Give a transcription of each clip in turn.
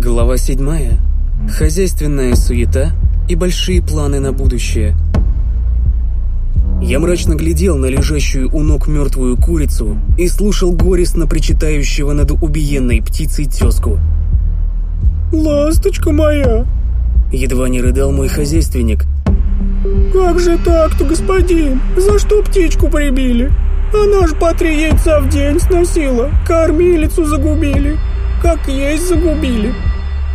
Глава седьмая. Хозяйственная суета и большие планы на будущее. Я мрачно глядел на лежащую у ног мертвую курицу и слушал горестно причитающего над убиенной птицей тезку. «Ласточка моя!» Едва не рыдал мой хозяйственник. «Как же так-то, господин? За что птичку прибили? Она ж по три яйца в день сносила, кормилицу загубили, как есть загубили.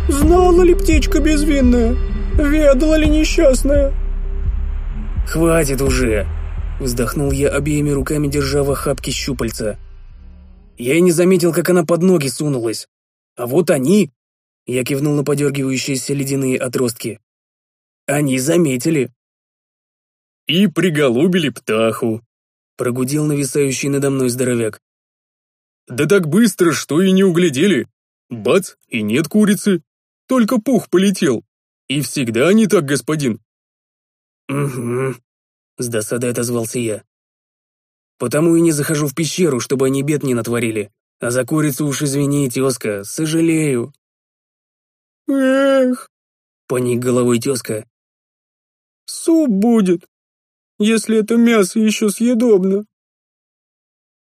Знала ли птичка безвинная? Ведала ли несчастная?» «Хватит уже!» Вздохнул я обеими руками, держа в охапке щупальца. Я и не заметил, как она под ноги сунулась. А вот они... Я кивнул на подергивающиеся ледяные отростки. Они заметили. «И приголубили птаху», — прогудел нависающий надо мной здоровяк. «Да так быстро, что и не углядели. Бац, и нет курицы. Только пух полетел. И всегда не так, господин». «Угу», — с досадой отозвался я. «Потому и не захожу в пещеру, чтобы они бед не натворили. А за курицу уж извини, тезка, сожалею». «Эх!» — поник головой тезка. «Суп будет, если это мясо еще съедобно».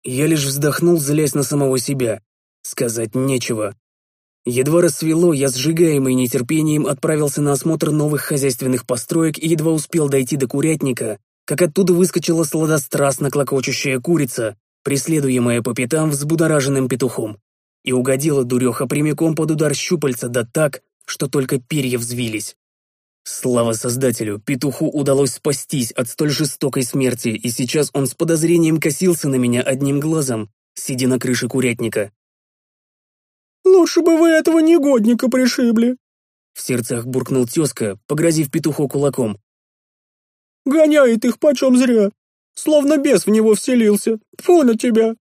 Я лишь вздохнул, злясь на самого себя. Сказать нечего. Едва рассвело, я, сжигаемый нетерпением, отправился на осмотр новых хозяйственных построек и едва успел дойти до курятника, как оттуда выскочила сладострастно клокочущая курица, преследуемая по пятам взбудораженным петухом. И угодила дуреха прямиком под удар щупальца, да так, что только перья взвились. Слава создателю, петуху удалось спастись от столь жестокой смерти, и сейчас он с подозрением косился на меня одним глазом, сидя на крыше курятника. «Лучше бы вы этого негодника пришибли!» В сердцах буркнул тезка, погрозив петуху кулаком. «Гоняет их почем зря! Словно бес в него вселился! Фу на тебя!»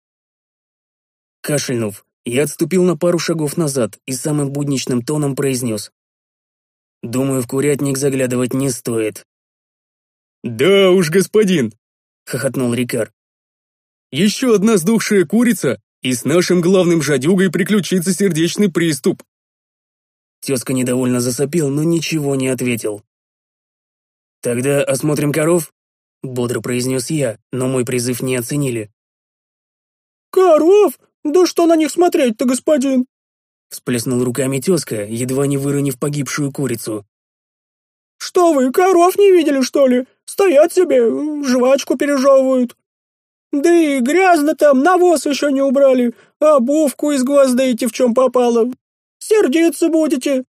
Кашельнув, я отступил на пару шагов назад и самым будничным тоном произнес. «Думаю, в курятник заглядывать не стоит». «Да уж, господин!» — хохотнул Рикар. «Еще одна сдохшая курица, и с нашим главным жадюгой приключится сердечный приступ». Тезка недовольно засопел, но ничего не ответил. «Тогда осмотрим коров?» — бодро произнес я, но мой призыв не оценили. «Коров? Да что на них смотреть-то, господин?» Всплеснул руками тезка, едва не выронив погибшую курицу. «Что вы, коров не видели, что ли? Стоят себе, жвачку пережевывают. Да и грязно там, навоз еще не убрали, обувку из гвоздейте в чем попало. Сердиться будете».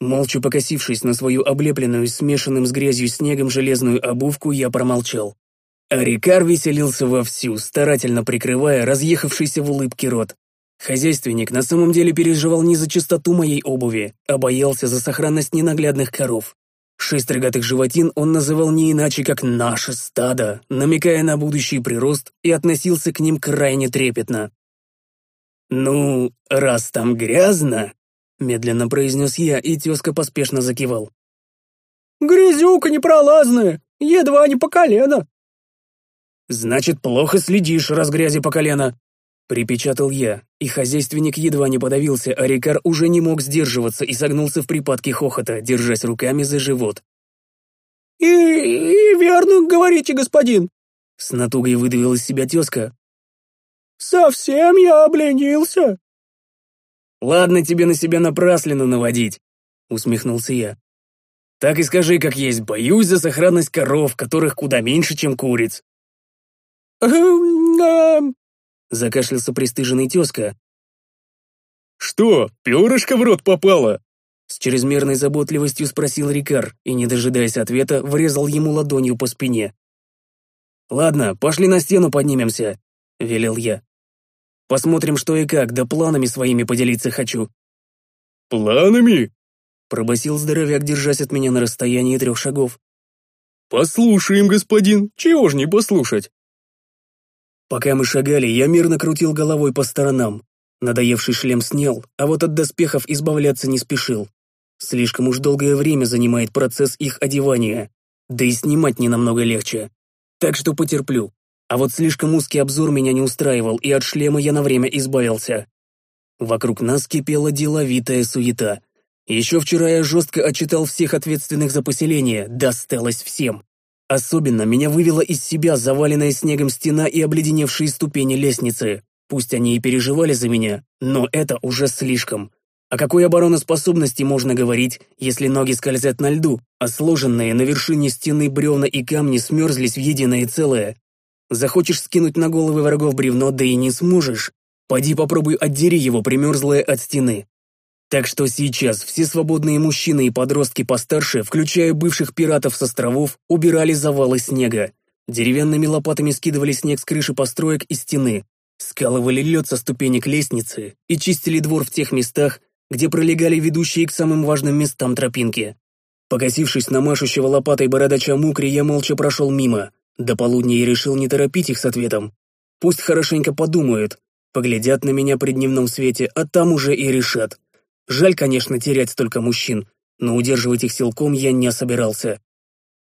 Молча покосившись на свою облепленную смешанным с грязью снегом железную обувку, я промолчал. А Рикар веселился вовсю, старательно прикрывая разъехавшийся в улыбке рот. Хозяйственник на самом деле переживал не за чистоту моей обуви, а боялся за сохранность ненаглядных коров. Шесть рогатых животин он называл не иначе, как «наше стадо», намекая на будущий прирост и относился к ним крайне трепетно. «Ну, раз там грязно», — медленно произнес я, и тезка поспешно закивал. «Грязюка непролазная, едва не по колено». «Значит, плохо следишь, раз грязи по колено», Припечатал я, и хозяйственник едва не подавился, а Рикар уже не мог сдерживаться и согнулся в припадке хохота, держась руками за живот. «И, и верно говорите, господин!» С натугой выдавил из себя тезка. «Совсем я обленился!» «Ладно тебе на себя напрасленно наводить», — усмехнулся я. «Так и скажи, как есть, боюсь за сохранность коров, которых куда меньше, чем куриц». «Эм, эм, Закашлялся пристыженный тезка. «Что, перышко в рот попало?» С чрезмерной заботливостью спросил Рикар и, не дожидаясь ответа, врезал ему ладонью по спине. «Ладно, пошли на стену поднимемся», — велел я. «Посмотрим, что и как, да планами своими поделиться хочу». «Планами?» — пробасил здоровяк, держась от меня на расстоянии трех шагов. «Послушаем, господин, чего ж не послушать?» Пока мы шагали, я мирно крутил головой по сторонам. Надоевший шлем снял, а вот от доспехов избавляться не спешил. Слишком уж долгое время занимает процесс их одевания, да и снимать не намного легче. Так что потерплю. А вот слишком узкий обзор меня не устраивал, и от шлема я на время избавился. Вокруг нас кипела деловитая суета. Еще вчера я жестко отчитал всех ответственных за поселение, досталось всем. Особенно меня вывела из себя заваленная снегом стена и обледеневшие ступени лестницы. Пусть они и переживали за меня, но это уже слишком. О какой обороноспособности можно говорить, если ноги скользят на льду, а сложенные на вершине стены бревна и камни смерзлись в единое целое? Захочешь скинуть на головы врагов бревно, да и не сможешь. Поди попробуй отдери его, примерзлое от стены. Так что сейчас все свободные мужчины и подростки постарше, включая бывших пиратов с островов, убирали завалы снега. Деревянными лопатами скидывали снег с крыши построек и стены, скалывали лед со ступенек лестницы и чистили двор в тех местах, где пролегали ведущие к самым важным местам тропинки. Покосившись на машущего лопатой бородача Мукри, я молча прошел мимо. До полудня я решил не торопить их с ответом. Пусть хорошенько подумают, поглядят на меня при дневном свете, а там уже и решат. Жаль, конечно, терять столько мужчин, но удерживать их силком я не собирался.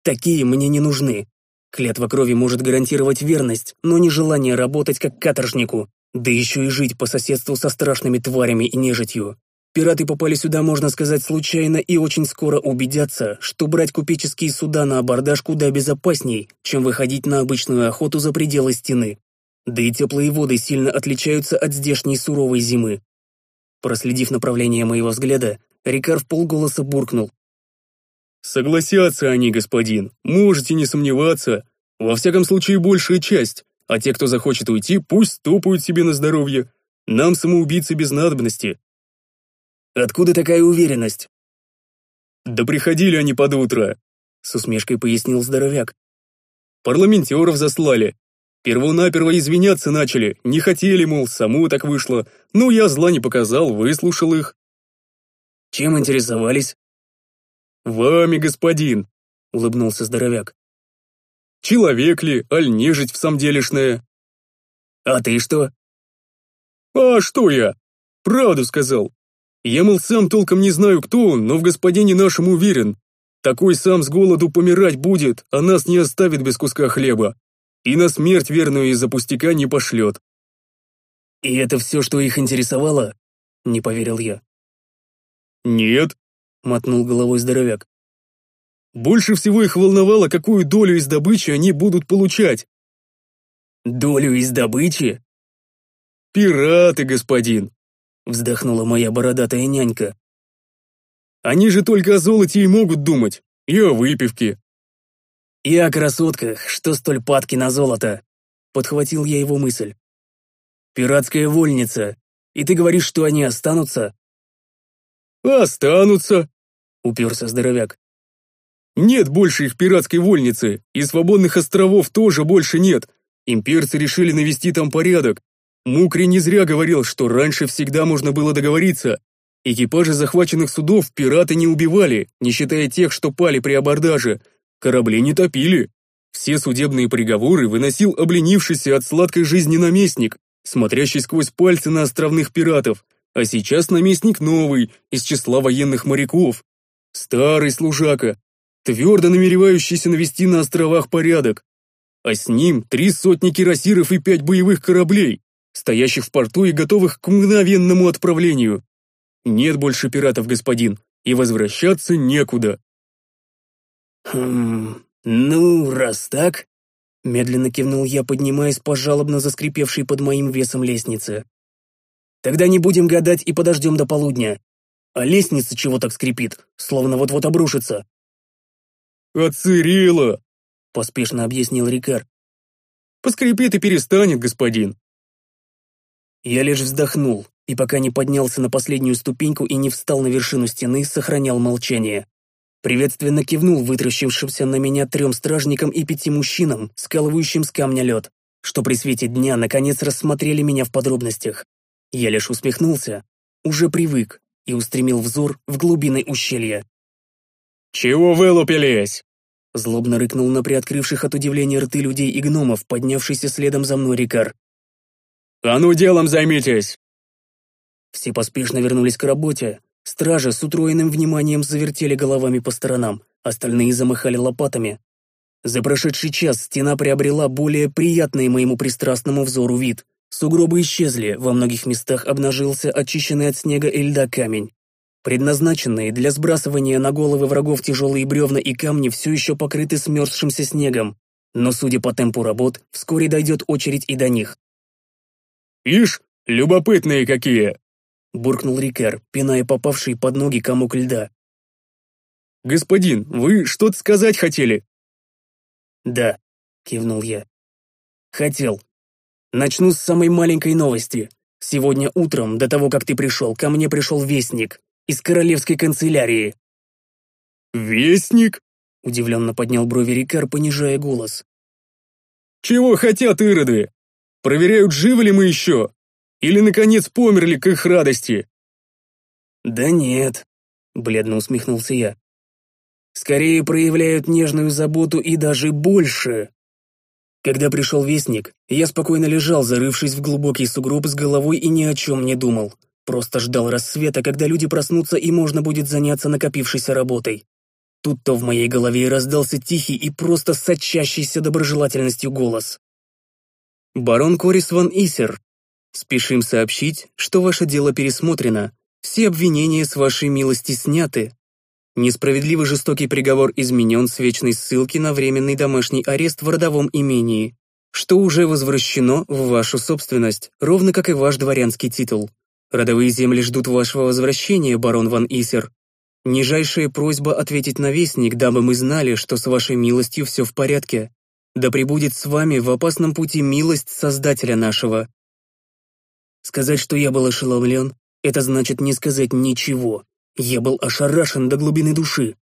Такие мне не нужны. Клятва крови может гарантировать верность, но не желание работать как каторжнику, да еще и жить по соседству со страшными тварями и нежитью. Пираты попали сюда, можно сказать, случайно и очень скоро убедятся, что брать купеческие суда на абордаж куда безопасней, чем выходить на обычную охоту за пределы стены. Да и теплые воды сильно отличаются от здешней суровой зимы. Проследив направление моего взгляда, Рикар в полголоса буркнул. «Согласятся они, господин, можете не сомневаться. Во всяком случае, большая часть, а те, кто захочет уйти, пусть топают себе на здоровье. Нам самоубийцы без надобности». «Откуда такая уверенность?» «Да приходили они под утро», — с усмешкой пояснил здоровяк. «Парламентеров заслали, Первонаперво извиняться начали, не хотели, мол, саму так вышло. Ну, я зла не показал, выслушал их. Чем интересовались? Вами, господин, улыбнулся здоровяк. Человек ли, аль нежить в самом делешная? А ты что? А что я? Правду сказал. Я, мол, сам толком не знаю, кто он, но в господине нашем уверен. Такой сам с голоду помирать будет, а нас не оставит без куска хлеба и на смерть верную из-за пустяка не пошлет. «И это все, что их интересовало?» — не поверил я. «Нет», — мотнул головой здоровяк. «Больше всего их волновало, какую долю из добычи они будут получать». «Долю из добычи?» «Пираты, господин», — вздохнула моя бородатая нянька. «Они же только о золоте и могут думать, и о выпивке, «И о красотках, что столь падки на золото!» Подхватил я его мысль. «Пиратская вольница. И ты говоришь, что они останутся?» «Останутся!» — уперся здоровяк. «Нет больше их пиратской вольницы, и свободных островов тоже больше нет. Имперцы решили навести там порядок. Мукри не зря говорил, что раньше всегда можно было договориться. Экипажи захваченных судов пираты не убивали, не считая тех, что пали при абордаже, Корабли не топили. Все судебные приговоры выносил обленившийся от сладкой жизни наместник, смотрящий сквозь пальцы на островных пиратов, а сейчас наместник новый, из числа военных моряков. Старый служака, твердо намеревающийся навести на островах порядок. А с ним три сотни кирасиров и пять боевых кораблей, стоящих в порту и готовых к мгновенному отправлению. Нет больше пиратов, господин, и возвращаться некуда. «Хм, ну, раз так...» Медленно кивнул я, поднимаясь по жалобно заскрипевшей под моим весом лестнице. «Тогда не будем гадать и подождем до полудня. А лестница чего так скрипит, словно вот-вот обрушится?» «Отсырела!» — поспешно объяснил Рикар. «Поскрипит и перестанет, господин». Я лишь вздохнул, и пока не поднялся на последнюю ступеньку и не встал на вершину стены, сохранял молчание. Приветственно кивнул вытращившимся на меня трем стражникам и пяти мужчинам, скалывающим с камня лед, что при свете дня наконец рассмотрели меня в подробностях. Я лишь усмехнулся, уже привык, и устремил взор в глубины ущелья. «Чего вылупились?» Злобно рыкнул на приоткрывших от удивления рты людей и гномов, поднявшийся следом за мной Рикар. «А ну делом займитесь!» Все поспешно вернулись к работе, Стражи с утроенным вниманием завертели головами по сторонам, остальные замахали лопатами. За прошедший час стена приобрела более приятный моему пристрастному взору вид. Сугробы исчезли, во многих местах обнажился очищенный от снега и льда камень. Предназначенные для сбрасывания на головы врагов тяжелые бревна и камни все еще покрыты смерзшимся снегом, но, судя по темпу работ, вскоре дойдет очередь и до них. «Ишь, любопытные какие!» — буркнул Рикар, пиная попавший под ноги комок льда. «Господин, вы что-то сказать хотели?» «Да», — кивнул я. «Хотел. Начну с самой маленькой новости. Сегодня утром, до того, как ты пришел, ко мне пришел вестник из королевской канцелярии». «Вестник?» — удивленно поднял брови Рикар, понижая голос. «Чего хотят ироды? Проверяют, живы ли мы еще? Или, наконец, померли к их радости?» «Да нет», — бледно усмехнулся я. «Скорее проявляют нежную заботу и даже больше. Когда пришел вестник, я спокойно лежал, зарывшись в глубокий сугроб с головой и ни о чем не думал. Просто ждал рассвета, когда люди проснутся и можно будет заняться накопившейся работой. Тут-то в моей голове раздался тихий и просто сочащийся доброжелательностью голос. «Барон Корис ван Исер, спешим сообщить, что ваше дело пересмотрено, все обвинения с вашей милости сняты, Несправедливый жестокий приговор изменен с вечной ссылки на временный домашний арест в родовом имении, что уже возвращено в вашу собственность, ровно как и ваш дворянский титул. Родовые земли ждут вашего возвращения, барон Ван Исер. Нижайшая просьба ответить на вестник, дабы мы знали, что с вашей милостью все в порядке. Да пребудет с вами в опасном пути милость Создателя нашего. Сказать, что я был ошеломлен, это значит не сказать ничего. Я был ошарашен до глубины души.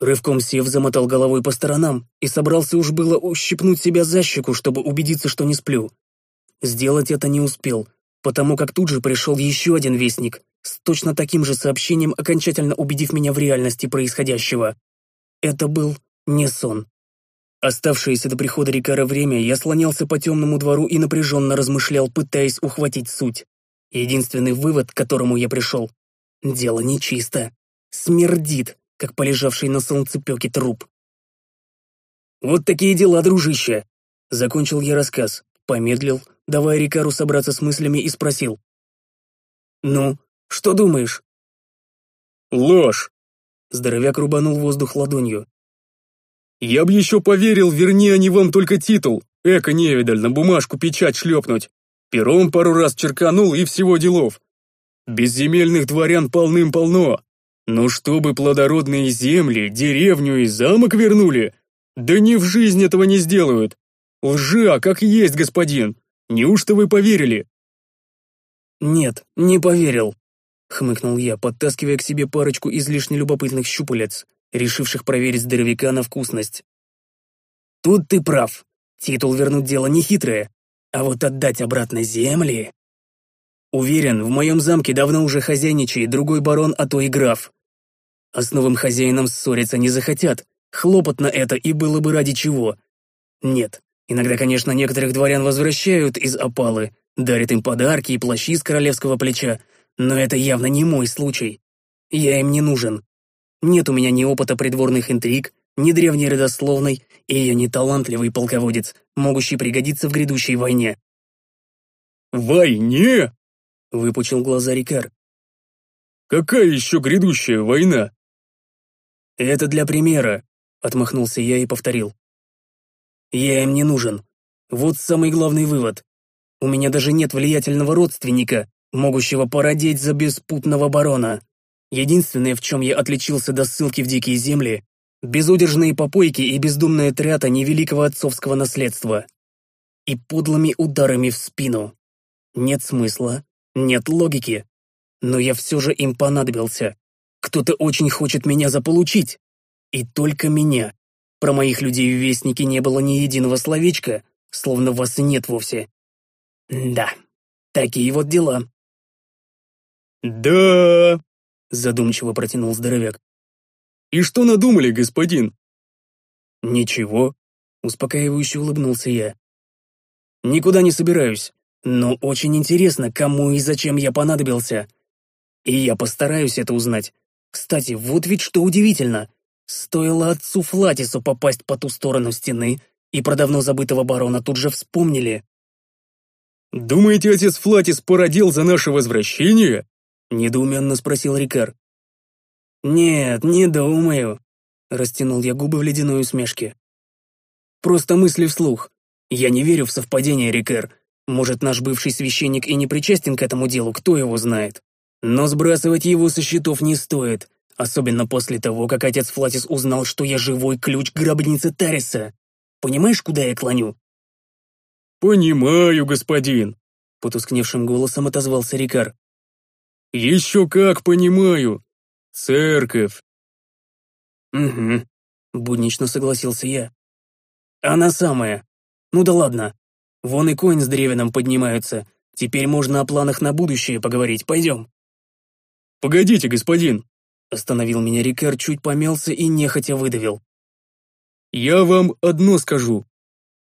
Рывком сев, замотал головой по сторонам и собрался уж было ущипнуть себя за щеку, чтобы убедиться, что не сплю. Сделать это не успел, потому как тут же пришел еще один вестник с точно таким же сообщением, окончательно убедив меня в реальности происходящего. Это был не сон. Оставшееся до прихода Рикара время я слонялся по темному двору и напряженно размышлял, пытаясь ухватить суть. Единственный вывод, к которому я пришел, Дело нечисто. Смердит, как полежавший на солнцепеке труп. «Вот такие дела, дружище!» Закончил я рассказ, помедлил, давая Рикару собраться с мыслями и спросил. «Ну, что думаешь?» «Ложь!» Здоровяк рубанул воздух ладонью. «Я б еще поверил, верни они вам только титул. Эко-невидаль, на бумажку печать шлепнуть. Пером пару раз черканул и всего делов. Безземельных дворян полным-полно. Но чтобы плодородные земли, деревню и замок вернули, да ни в жизнь этого не сделают. Лжи, а как есть, господин. Неужто вы поверили? Нет, не поверил, хмыкнул я, подтаскивая к себе парочку излишне любопытных щупалец, решивших проверить здоровяка на вкусность. Тут ты прав. Титул вернуть дело нехитрое, а вот отдать обратно земли... Уверен, в моем замке давно уже хозяйничает другой барон, а то и граф. А с новым хозяином ссориться не захотят. Хлопот на это и было бы ради чего. Нет, иногда, конечно, некоторых дворян возвращают из опалы, дарят им подарки и плащи с королевского плеча, но это явно не мой случай. Я им не нужен. Нет у меня ни опыта придворных интриг, ни древней родословной, и я не талантливый полководец, могущий пригодиться в грядущей войне. «Войне?» — выпучил глаза Рикар. «Какая еще грядущая война?» «Это для примера», — отмахнулся я и повторил. «Я им не нужен. Вот самый главный вывод. У меня даже нет влиятельного родственника, могущего породить за беспутного барона. Единственное, в чем я отличился до ссылки в дикие земли, безудержные попойки и бездумная трята невеликого отцовского наследства. И подлыми ударами в спину. Нет смысла, нет логики. Но я все же им понадобился. Кто-то очень хочет меня заполучить. И только меня. Про моих людей в Вестнике не было ни единого словечка, словно вас нет вовсе. Да, такие вот дела. «Да...» — задумчиво протянул здоровяк. «И что надумали, господин?» «Ничего», — успокаивающе улыбнулся я. «Никуда не собираюсь. Но очень интересно, кому и зачем я понадобился. И я постараюсь это узнать. Кстати, вот ведь что удивительно. Стоило отцу Флатису попасть по ту сторону стены, и про давно забытого барона тут же вспомнили. Думаете, отец Флатис породил за наше возвращение?» Недоуменно спросил Рикар. «Нет, не думаю», — растянул я губы в ледяной усмешке. «Просто мысли вслух. Я не верю в совпадение, Рикар. Может, наш бывший священник и не причастен к этому делу, кто его знает. Но сбрасывать его со счетов не стоит, особенно после того, как отец Флатис узнал, что я живой ключ гробницы Тариса. Понимаешь, куда я клоню?» «Понимаю, господин», — потускневшим голосом отозвался Рикар. «Еще как понимаю. Церковь». «Угу», — буднично согласился я. «Она самая. Ну да ладно. Вон и конь с древеном поднимаются. Теперь можно о планах на будущее поговорить. Пойдем». «Погодите, господин», — остановил меня Рикар, чуть помялся и нехотя выдавил. «Я вам одно скажу.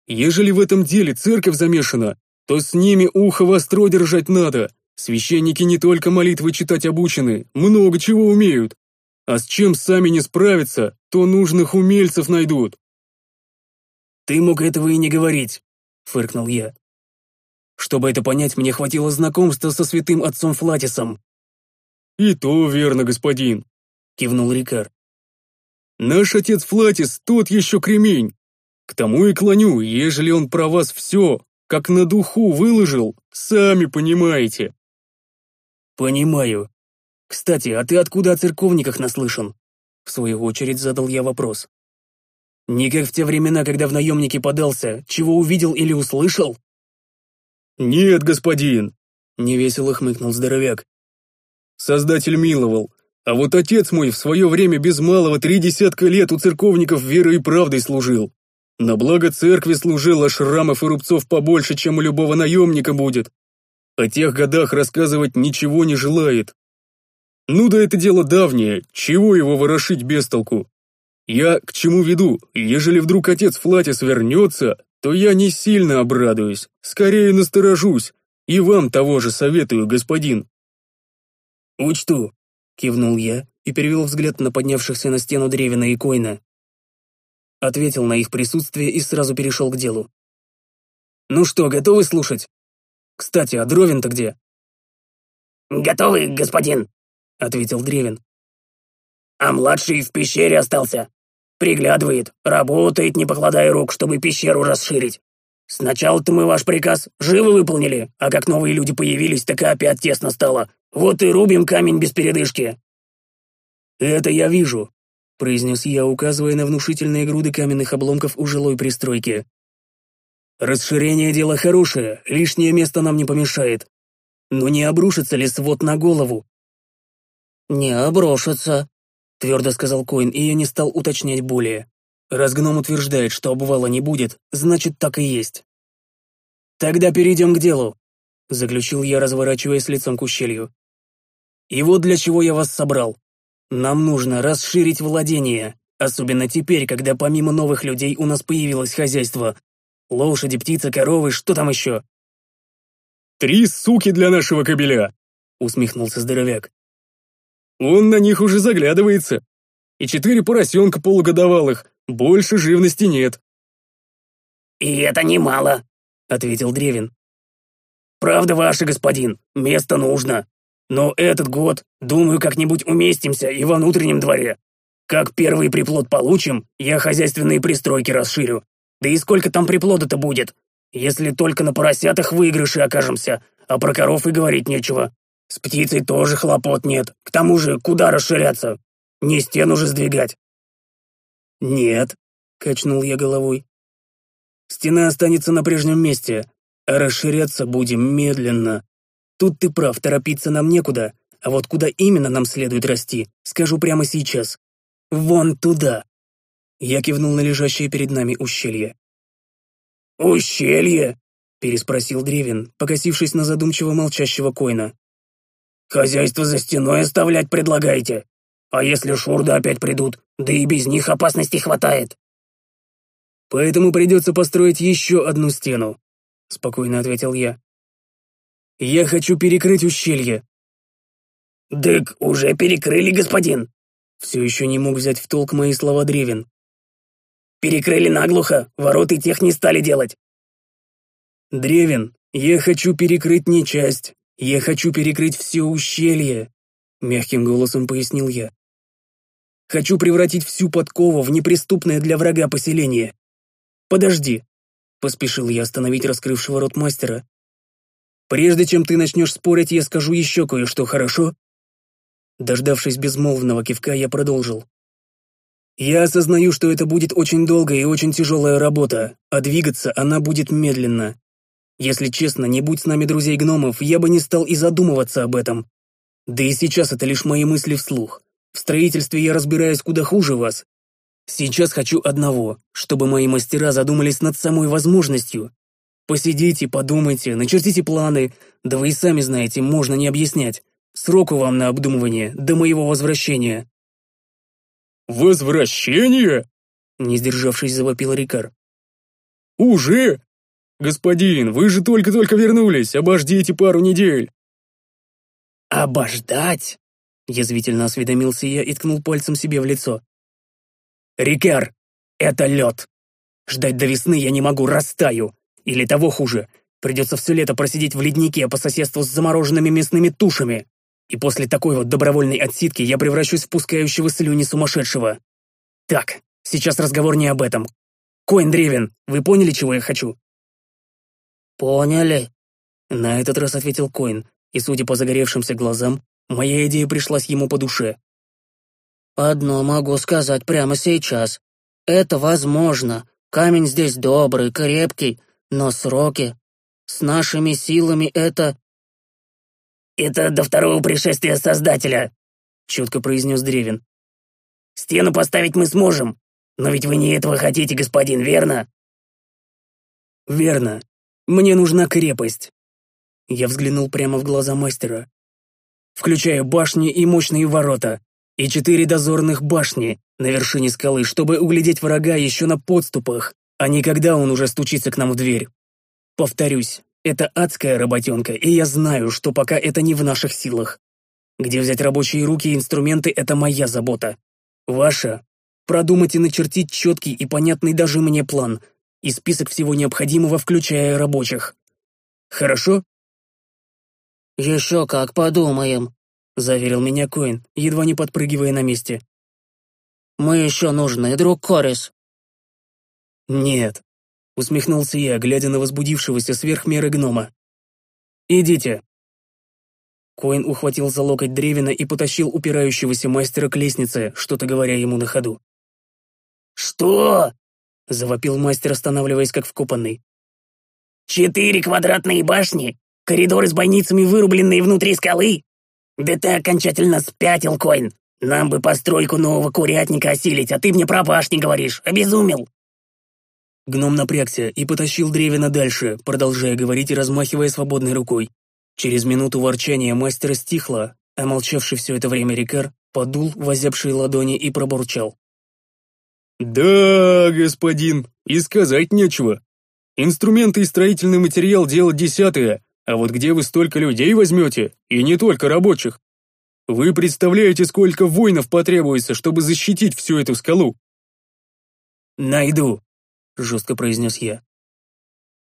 Ежели в этом деле церковь замешана, то с ними ухо востро держать надо. Священники не только молитвы читать обучены, много чего умеют. А с чем сами не справятся, то нужных умельцев найдут. «Ты мог этого и не говорить», — фыркнул я. «Чтобы это понять, мне хватило знакомства со святым отцом Флатисом». «И то верно, господин», — кивнул Рикар. «Наш отец Флатис тот еще кремень. К тому и клоню, ежели он про вас все, как на духу выложил, сами понимаете». «Понимаю. Кстати, а ты откуда о церковниках наслышан?» В свою очередь задал я вопрос. «Не как в те времена, когда в наемнике подался, чего увидел или услышал?» «Нет, господин», — невесело хмыкнул здоровяк. «Создатель миловал, а вот отец мой в свое время без малого три десятка лет у церковников верой и правдой служил. На благо церкви служил, а шрамов и рубцов побольше, чем у любого наемника будет. О тех годах рассказывать ничего не желает. Ну да это дело давнее, чего его ворошить без толку? Я к чему веду, ежели вдруг отец Флатис вернется, то я не сильно обрадуюсь, скорее насторожусь, и вам того же советую, господин. «Учту», — кивнул я и перевел взгляд на поднявшихся на стену Древина и Койна ответил на их присутствие и сразу перешел к делу. «Ну что, готовы слушать? Кстати, а Дровин-то где?» «Готовы, господин», — ответил Древин. «А младший в пещере остался. Приглядывает, работает, не покладая рук, чтобы пещеру расширить. Сначала-то мы ваш приказ живо выполнили, а как новые люди появились, так и опять тесно стало. Вот и рубим камень без передышки». «Это я вижу», — произнес я, указывая на внушительные груды каменных обломков у жилой пристройки. «Расширение — дело хорошее, лишнее место нам не помешает. Но не обрушится ли свод на голову?» «Не обрушится», — твердо сказал Коин, и я не стал уточнять более. Раз гном утверждает, что обвала не будет, значит, так и есть. «Тогда перейдем к делу», — заключил я, разворачиваясь лицом к ущелью. «И вот для чего я вас собрал. Нам нужно расширить владение, особенно теперь, когда помимо новых людей у нас появилось хозяйство. Лошади, птицы, коровы, что там еще?» «Три суки для нашего кобеля!» — усмехнулся здоровяк. «Он на них уже заглядывается. И четыре поросенка полугодовалых, больше живности нет». «И это немало», — ответил Древин. «Правда ваша, господин, место нужно. Но этот год, думаю, как-нибудь уместимся и во внутреннем дворе. Как первый приплод получим, я хозяйственные пристройки расширю. Да и сколько там приплода-то будет? Если только на поросятах выигрыши окажемся, а про коров и говорить нечего. С птицей тоже хлопот нет. К тому же, куда расширяться? Не стену же сдвигать. Нет, качнул я головой. Стена останется на прежнем месте, а расширяться будем медленно. Тут ты прав, торопиться нам некуда, а вот куда именно нам следует расти, скажу прямо сейчас. Вон туда. Я кивнул на лежащее перед нами ущелье. «Ущелье?» — переспросил Древин, покосившись на задумчиво молчащего Койна. «Хозяйство за стеной оставлять предлагаете? А если шурды опять придут, да и без них опасности хватает?» «Поэтому придется построить еще одну стену», — спокойно ответил я. Я хочу перекрыть ущелье». «Дык, уже перекрыли, господин!» Все еще не мог взять в толк мои слова Древин. «Перекрыли наглухо, вороты тех не стали делать». «Древин, Я хочу перекрыть не часть, я хочу перекрыть все ущелье, мягким голосом пояснил я. Хочу превратить всю подкову в неприступное для врага поселение. Подожди, поспешил я остановить раскрывшего рот мастера. Прежде чем ты начнешь спорить, я скажу еще кое-что, хорошо? Дождавшись безмолвного кивка, я продолжил. Я осознаю, что это будет очень долгая и очень тяжелая работа, а двигаться она будет медленно. Если честно, не будь с нами друзей гномов, я бы не стал и задумываться об этом. Да и сейчас это лишь мои мысли вслух. В строительстве я разбираюсь куда хуже вас. Сейчас хочу одного, чтобы мои мастера задумались над самой возможностью. Посидите, подумайте, начертите планы, да вы и сами знаете, можно не объяснять. Сроку вам на обдумывание до моего возвращения. «Возвращение?» Не сдержавшись, завопил Рикар. «Уже? Господин, вы же только-только вернулись, обождите пару недель». «Обождать?» Язвительно осведомился я и ткнул пальцем себе в лицо. «Рикар, это лед. Ждать до весны я не могу, растаю. Или того хуже, придется все лето просидеть в леднике по соседству с замороженными мясными тушами. И после такой вот добровольной отсидки я превращусь в пускающего слюни сумасшедшего. Так, сейчас разговор не об этом. Коин Древен, вы поняли, чего я хочу?» «Поняли», — на этот раз ответил Коин, и, судя по загоревшимся глазам, моя идея пришлась ему по душе. «Одно могу сказать прямо сейчас. Это возможно. Камень здесь добрый, крепкий, но сроки... С нашими силами это «Это до второго пришествия Создателя», — четко произнес Древин. «Стену поставить мы сможем, но ведь вы не этого хотите, господин, верно?» «Верно. Мне нужна крепость». Я взглянул прямо в глаза мастера. «Включая башни и мощные ворота, и четыре дозорных башни на вершине скалы, чтобы углядеть врага еще на подступах, а не когда он уже стучится к нам в дверь. Повторюсь, это адская работенка, и я знаю, что пока это не в наших силах. Где взять рабочие руки и инструменты — это моя забота. Ваша — продумать и начертить четкий и понятный даже мне план и список всего необходимого, включая рабочих. Хорошо? «Еще как подумаем», — заверил меня Коин, едва не подпрыгивая на месте. «Мы еще нужны, друг Корис». «Нет, Усмехнулся я, глядя на возбудившегося сверх гнома. «Идите!» Коин ухватил за локоть Древина и потащил упирающегося мастера к лестнице, что-то говоря ему на ходу. «Что?» — завопил мастер, останавливаясь как вкопанный. «Четыре квадратные башни? Коридоры с бойницами, вырубленные внутри скалы? Да ты окончательно спятил, Коин! Нам бы постройку нового курятника осилить, а ты мне про башни говоришь. Обезумел!» Гном напрягся и потащил Древина дальше, продолжая говорить и размахивая свободной рукой. Через минуту ворчания мастера стихло, а молчавший все это время Рикар подул возябшие ладони и пробурчал. «Да, господин, и сказать нечего. Инструменты и строительный материал — дело десятое, а вот где вы столько людей возьмете, и не только рабочих? Вы представляете, сколько воинов потребуется, чтобы защитить всю эту скалу?» «Найду», — жестко произнес я.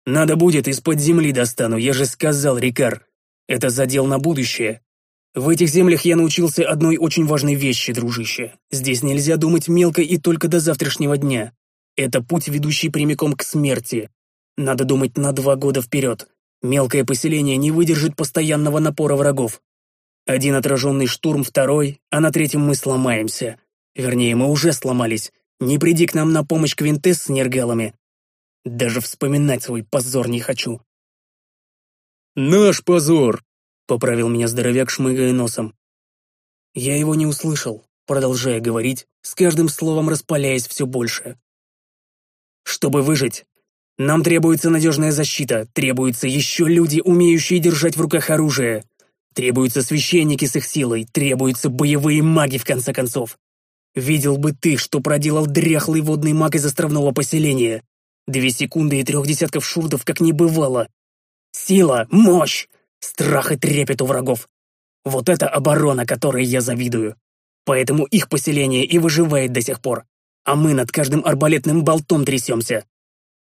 «Надо будет, из-под земли достану, я же сказал, Рикар. Это задел на будущее. В этих землях я научился одной очень важной вещи, дружище. Здесь нельзя думать мелко и только до завтрашнего дня. Это путь, ведущий прямиком к смерти. Надо думать на два года вперед. Мелкое поселение не выдержит постоянного напора врагов. Один отраженный штурм, второй, а на третьем мы сломаемся. Вернее, мы уже сломались. Не приди к нам на помощь Квинтес с нергалами. Даже вспоминать свой позор не хочу. «Наш позор!» — поправил меня здоровяк, шмыгая носом. Я его не услышал, продолжая говорить, с каждым словом распаляясь все больше. «Чтобы выжить, нам требуется надежная защита, требуются еще люди, умеющие держать в руках оружие, требуются священники с их силой, требуются боевые маги, в конце концов. Видел бы ты, что проделал дряхлый водный маг из островного поселения. Две секунды и трех десятков шурдов как не бывало. Сила, мощь, страх и трепет у врагов. Вот это оборона, которой я завидую. Поэтому их поселение и выживает до сих пор. А мы над каждым арбалетным болтом трясемся.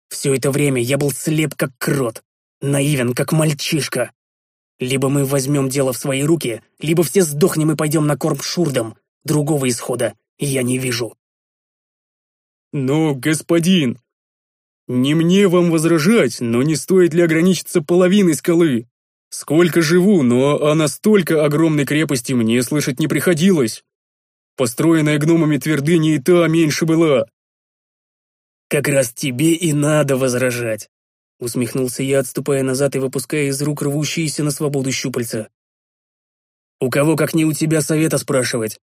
Все это время я был слеп как крот. Наивен, как мальчишка. Либо мы возьмем дело в свои руки, либо все сдохнем и пойдем на корм шурдам. Другого исхода я не вижу. Но, господин, не мне вам возражать, но не стоит ли ограничиться половиной скалы? Сколько живу, но о настолько огромной крепости мне слышать не приходилось. Построенная гномами твердыня и та меньше была. Как раз тебе и надо возражать. Усмехнулся я, отступая назад и выпуская из рук рвущиеся на свободу щупальца. «У кого, как не у тебя, совета спрашивать?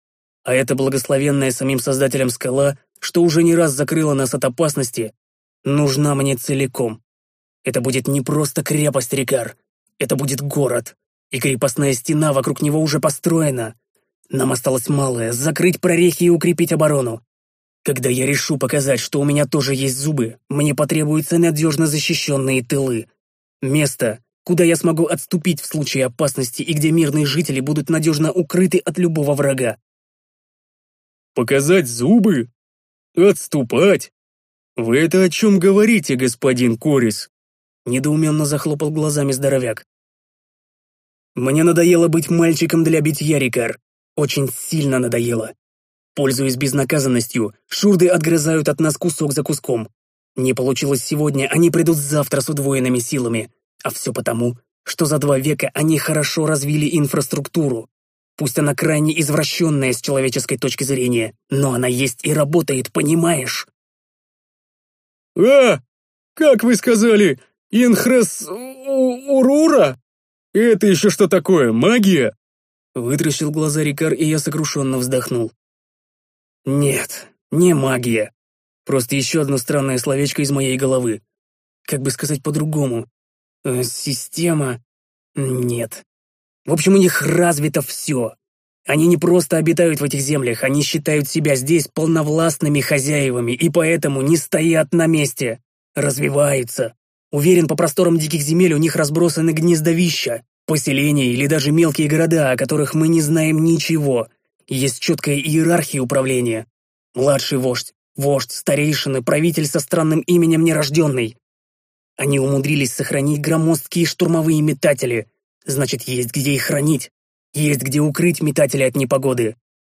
А это благословенная самим создателем скала, что уже не раз закрыла нас от опасности, нужна мне целиком. Это будет не просто крепость, Рикар. Это будет город. И крепостная стена вокруг него уже построена. Нам осталось малое — закрыть прорехи и укрепить оборону. Когда я решу показать, что у меня тоже есть зубы, мне потребуются надежно защищенные тылы. Место, куда я смогу отступить в случае опасности и где мирные жители будут надежно укрыты от любого врага. Показать зубы? Отступать? Вы это о чем говорите, господин Корис? Недоуменно захлопал глазами здоровяк. Мне надоело быть мальчиком для битья, Рикар. Очень сильно надоело. Пользуясь безнаказанностью, шурды отгрызают от нас кусок за куском. Не получилось сегодня, они придут завтра с удвоенными силами. А все потому, что за два века они хорошо развили инфраструктуру. Пусть она крайне извращенная с человеческой точки зрения, но она есть и работает, понимаешь? «А, как вы сказали, инхрес... урура? Это еще что такое, магия?» Вытращил глаза Рикар, и я сокрушенно вздохнул. Нет, не магия. Просто еще одно странное словечко из моей головы. Как бы сказать по-другому? Э, система? Нет. В общем, у них развито все. Они не просто обитают в этих землях, они считают себя здесь полновластными хозяевами и поэтому не стоят на месте. Развиваются. Уверен, по просторам диких земель у них разбросаны гнездовища, поселения или даже мелкие города, о которых мы не знаем ничего — есть четкая иерархия управления. Младший вождь, вождь, старейшины, правитель со странным именем нерожденный. Они умудрились сохранить громоздкие штурмовые метатели. Значит, есть где их хранить. Есть где укрыть метатели от непогоды.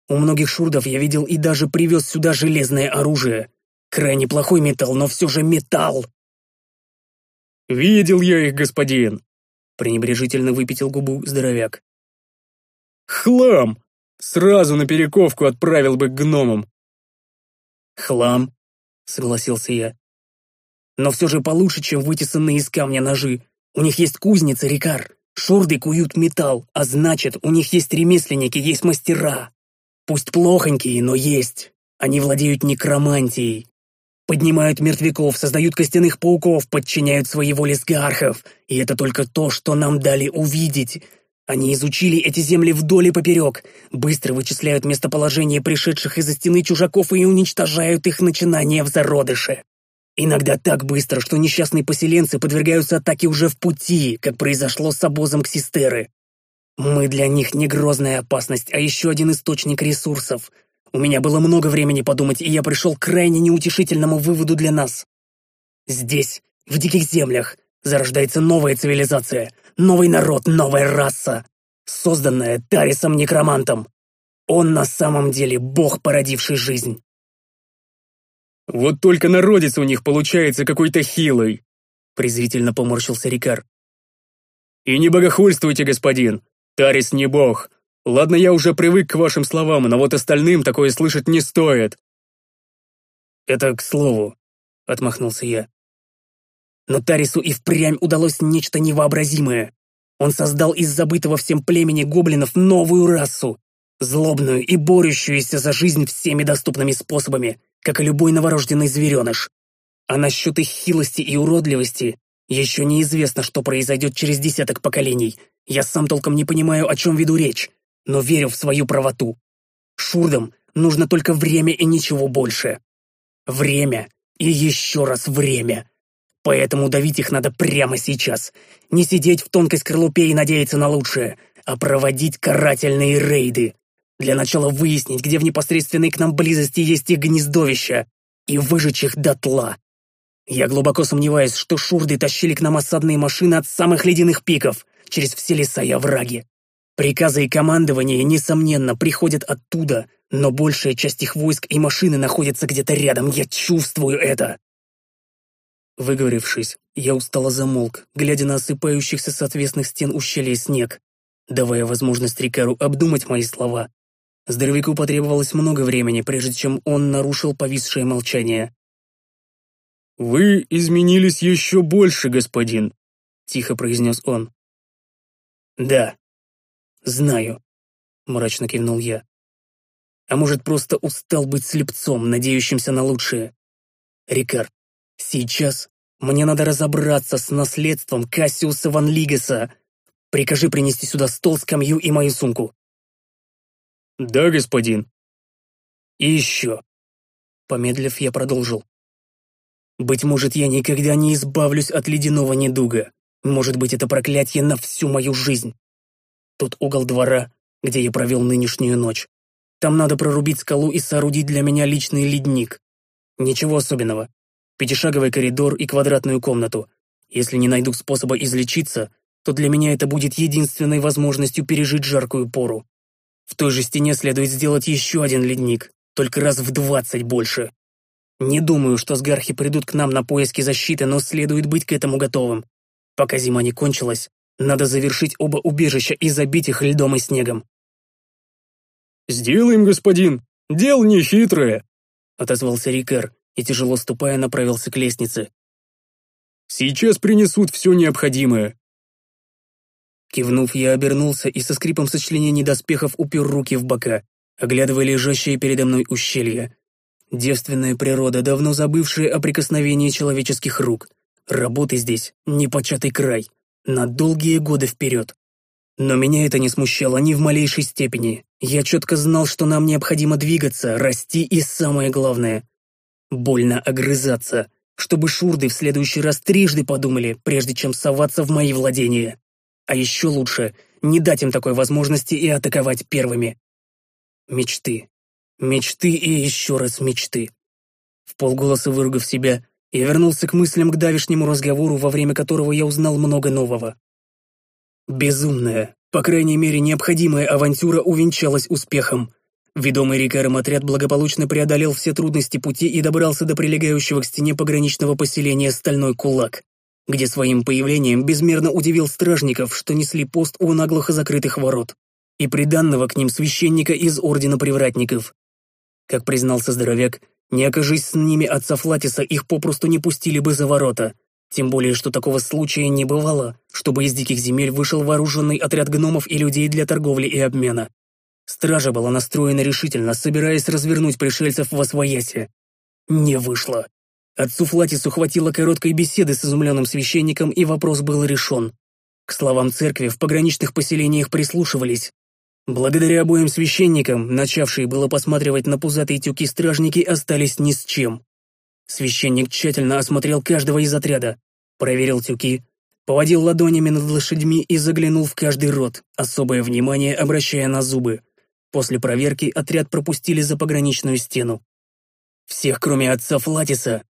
У многих шурдов я видел и даже привез сюда железное оружие. Крайне плохой металл, но все же металл. «Видел я их, господин!» пренебрежительно выпятил губу здоровяк. «Хлам! Сразу на перековку отправил бы к гномам. «Хлам», — согласился я. «Но все же получше, чем вытесанные из камня ножи. У них есть кузница, Рикар. Шурды куют металл, а значит, у них есть ремесленники, есть мастера. Пусть плохонькие, но есть. Они владеют некромантией. Поднимают мертвяков, создают костяных пауков, подчиняют своей воле сгархов. И это только то, что нам дали увидеть. Они изучили эти земли вдоль и поперек, быстро вычисляют местоположение пришедших из-за стены чужаков и уничтожают их начинания в зародыше. Иногда так быстро, что несчастные поселенцы подвергаются атаке уже в пути, как произошло с обозом Ксистеры. Мы для них не грозная опасность, а еще один источник ресурсов. У меня было много времени подумать, и я пришел к крайне неутешительному выводу для нас. Здесь, в диких землях, зарождается новая цивилизация — новый народ, новая раса, созданная Тарисом-некромантом. Он на самом деле бог, породивший жизнь. «Вот только народец у них получается какой-то хилый», презрительно поморщился Рикар. «И не богохульствуйте, господин. Тарис не бог. Ладно, я уже привык к вашим словам, но вот остальным такое слышать не стоит». «Это к слову», — отмахнулся я. Но Тарису и впрямь удалось нечто невообразимое. Он создал из забытого всем племени гоблинов новую расу, злобную и борющуюся за жизнь всеми доступными способами, как и любой новорожденный звереныш. А насчет их хилости и уродливости еще неизвестно, что произойдет через десяток поколений. Я сам толком не понимаю, о чем веду речь, но верю в свою правоту. Шурдам нужно только время и ничего больше. Время и еще раз время. Поэтому давить их надо прямо сейчас. Не сидеть в тонкой скорлупе и надеяться на лучшее, а проводить карательные рейды. Для начала выяснить, где в непосредственной к нам близости есть их гнездовища, и выжечь их дотла. Я глубоко сомневаюсь, что шурды тащили к нам осадные машины от самых ледяных пиков, через все леса и овраги. Приказы и командование, несомненно, приходят оттуда, но большая часть их войск и машины находятся где-то рядом, я чувствую это. Выговорившись, я устало замолк, глядя на осыпающихся с отвесных стен ущелья снег, давая возможность Рикару обдумать мои слова. Здоровяку потребовалось много времени, прежде чем он нарушил повисшее молчание. «Вы изменились еще больше, господин», — тихо произнес он. «Да, знаю», — мрачно кивнул я. «А может, просто устал быть слепцом, надеющимся на лучшее? Рикар, сейчас мне надо разобраться с наследством Кассиуса Ван Лигаса. Прикажи принести сюда стол, скамью и мою сумку». «Да, господин». «И еще». Помедлив, я продолжил. «Быть может, я никогда не избавлюсь от ледяного недуга. Может быть, это проклятие на всю мою жизнь. Тот угол двора, где я провел нынешнюю ночь. Там надо прорубить скалу и соорудить для меня личный ледник. Ничего особенного. Пятишаговый коридор и квадратную комнату. Если не найду способа излечиться, то для меня это будет единственной возможностью пережить жаркую пору. В той же стене следует сделать еще один ледник, только раз в двадцать больше. Не думаю, что сгархи придут к нам на поиски защиты, но следует быть к этому готовым. Пока зима не кончилась, надо завершить оба убежища и забить их льдом и снегом. «Сделаем, господин! Дело нехитрое!» — отозвался Рикер и, тяжело ступая, направился к лестнице. «Сейчас принесут все необходимое». Кивнув, я обернулся и со скрипом сочленений доспехов упер руки в бока, оглядывая лежащее передо мной ущелье. Девственная природа, давно забывшая о прикосновении человеческих рук — Работы здесь непочатый край, на долгие годы вперед. Но меня это не смущало ни в малейшей степени. Я четко знал, что нам необходимо двигаться, расти и, самое главное, больно огрызаться, чтобы шурды в следующий раз трижды подумали, прежде чем соваться в мои владения. А еще лучше не дать им такой возможности и атаковать первыми. Мечты. Мечты и еще раз мечты. В полголоса выругав себя, я вернулся к мыслям к давешнему разговору, во время которого я узнал много нового. Безумная, по крайней мере необходимая авантюра увенчалась успехом. Ведомый Рикаром отряд благополучно преодолел все трудности пути и добрался до прилегающего к стене пограничного поселения Стальной Кулак, где своим появлением безмерно удивил стражников, что несли пост у наглухо закрытых ворот, и приданного к ним священника из Ордена Привратников. Как признался здоровяк, не окажись с ними отца Флатиса, их попросту не пустили бы за ворота. Тем более, что такого случая не бывало, чтобы из диких земель вышел вооруженный отряд гномов и людей для торговли и обмена. Стража была настроена решительно, собираясь развернуть пришельцев в освоясе. Не вышло. Отцу Флатису хватило короткой беседы с изумленным священником, и вопрос был решен. К словам церкви в пограничных поселениях прислушивались, Благодаря обоим священникам, начавшие было посматривать на пузатые тюки стражники, остались ни с чем. Священник тщательно осмотрел каждого из отряда, проверил тюки, поводил ладонями над лошадьми и заглянул в каждый рот, особое внимание обращая на зубы. После проверки отряд пропустили за пограничную стену. Всех, кроме отца Флатиса.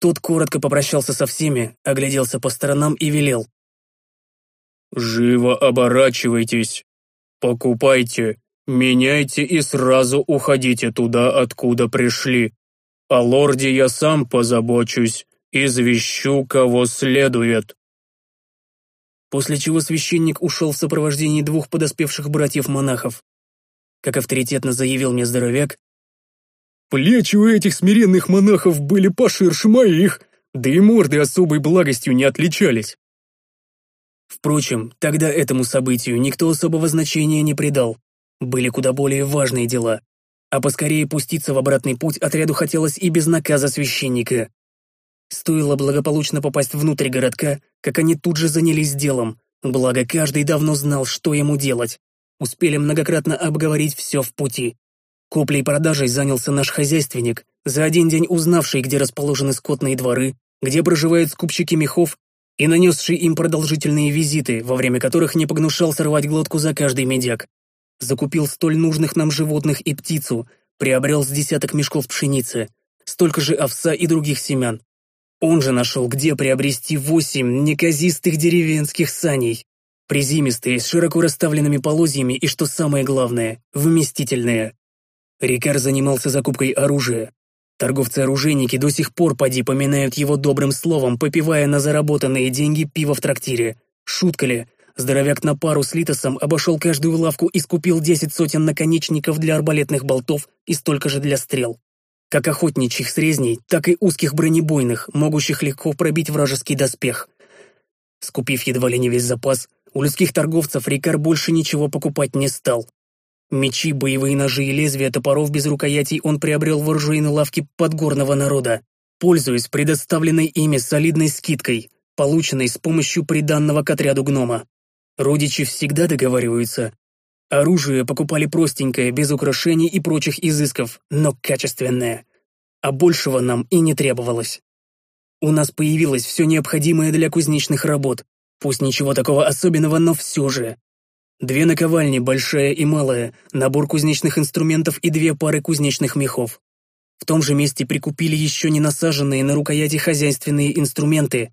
Тот коротко попрощался со всеми, огляделся по сторонам и велел. «Живо оборачивайтесь!» Покупайте, меняйте и сразу уходите туда, откуда пришли. О лорде я сам позабочусь, извещу, кого следует». После чего священник ушел в сопровождении двух подоспевших братьев-монахов. Как авторитетно заявил мне здоровяк, «Плечи у этих смиренных монахов были поширше моих, да и морды особой благостью не отличались». Впрочем, тогда этому событию никто особого значения не придал. Были куда более важные дела. А поскорее пуститься в обратный путь отряду хотелось и без наказа священника. Стоило благополучно попасть внутрь городка, как они тут же занялись делом, благо каждый давно знал, что ему делать. Успели многократно обговорить все в пути. Куплей продажей занялся наш хозяйственник, за один день узнавший, где расположены скотные дворы, где проживают скупщики мехов и нанесший им продолжительные визиты, во время которых не погнушал сорвать глотку за каждый медяк. Закупил столь нужных нам животных и птицу, приобрел с десяток мешков пшеницы, столько же овса и других семян. Он же нашел, где приобрести восемь неказистых деревенских саней. Призимистые, с широко расставленными полозьями и, что самое главное, вместительные. Рикар занимался закупкой оружия. Торговцы-оружейники до сих пор поди поминают его добрым словом, попивая на заработанные деньги пиво в трактире. Шутка ли? Здоровяк на пару с Литосом обошел каждую лавку и скупил десять сотен наконечников для арбалетных болтов и столько же для стрел. Как охотничьих срезней, так и узких бронебойных, могущих легко пробить вражеский доспех. Скупив едва ли не весь запас, у людских торговцев Рикар больше ничего покупать не стал. Мечи, боевые ножи и лезвия топоров без рукоятей он приобрел в оружейной лавке подгорного народа, пользуясь предоставленной ими солидной скидкой, полученной с помощью приданного к отряду гнома. Родичи всегда договариваются. Оружие покупали простенькое, без украшений и прочих изысков, но качественное. А большего нам и не требовалось. У нас появилось все необходимое для кузнечных работ. Пусть ничего такого особенного, но все же. Две наковальни, большая и малая, набор кузнечных инструментов и две пары кузнечных мехов. В том же месте прикупили еще не насаженные на рукояти хозяйственные инструменты,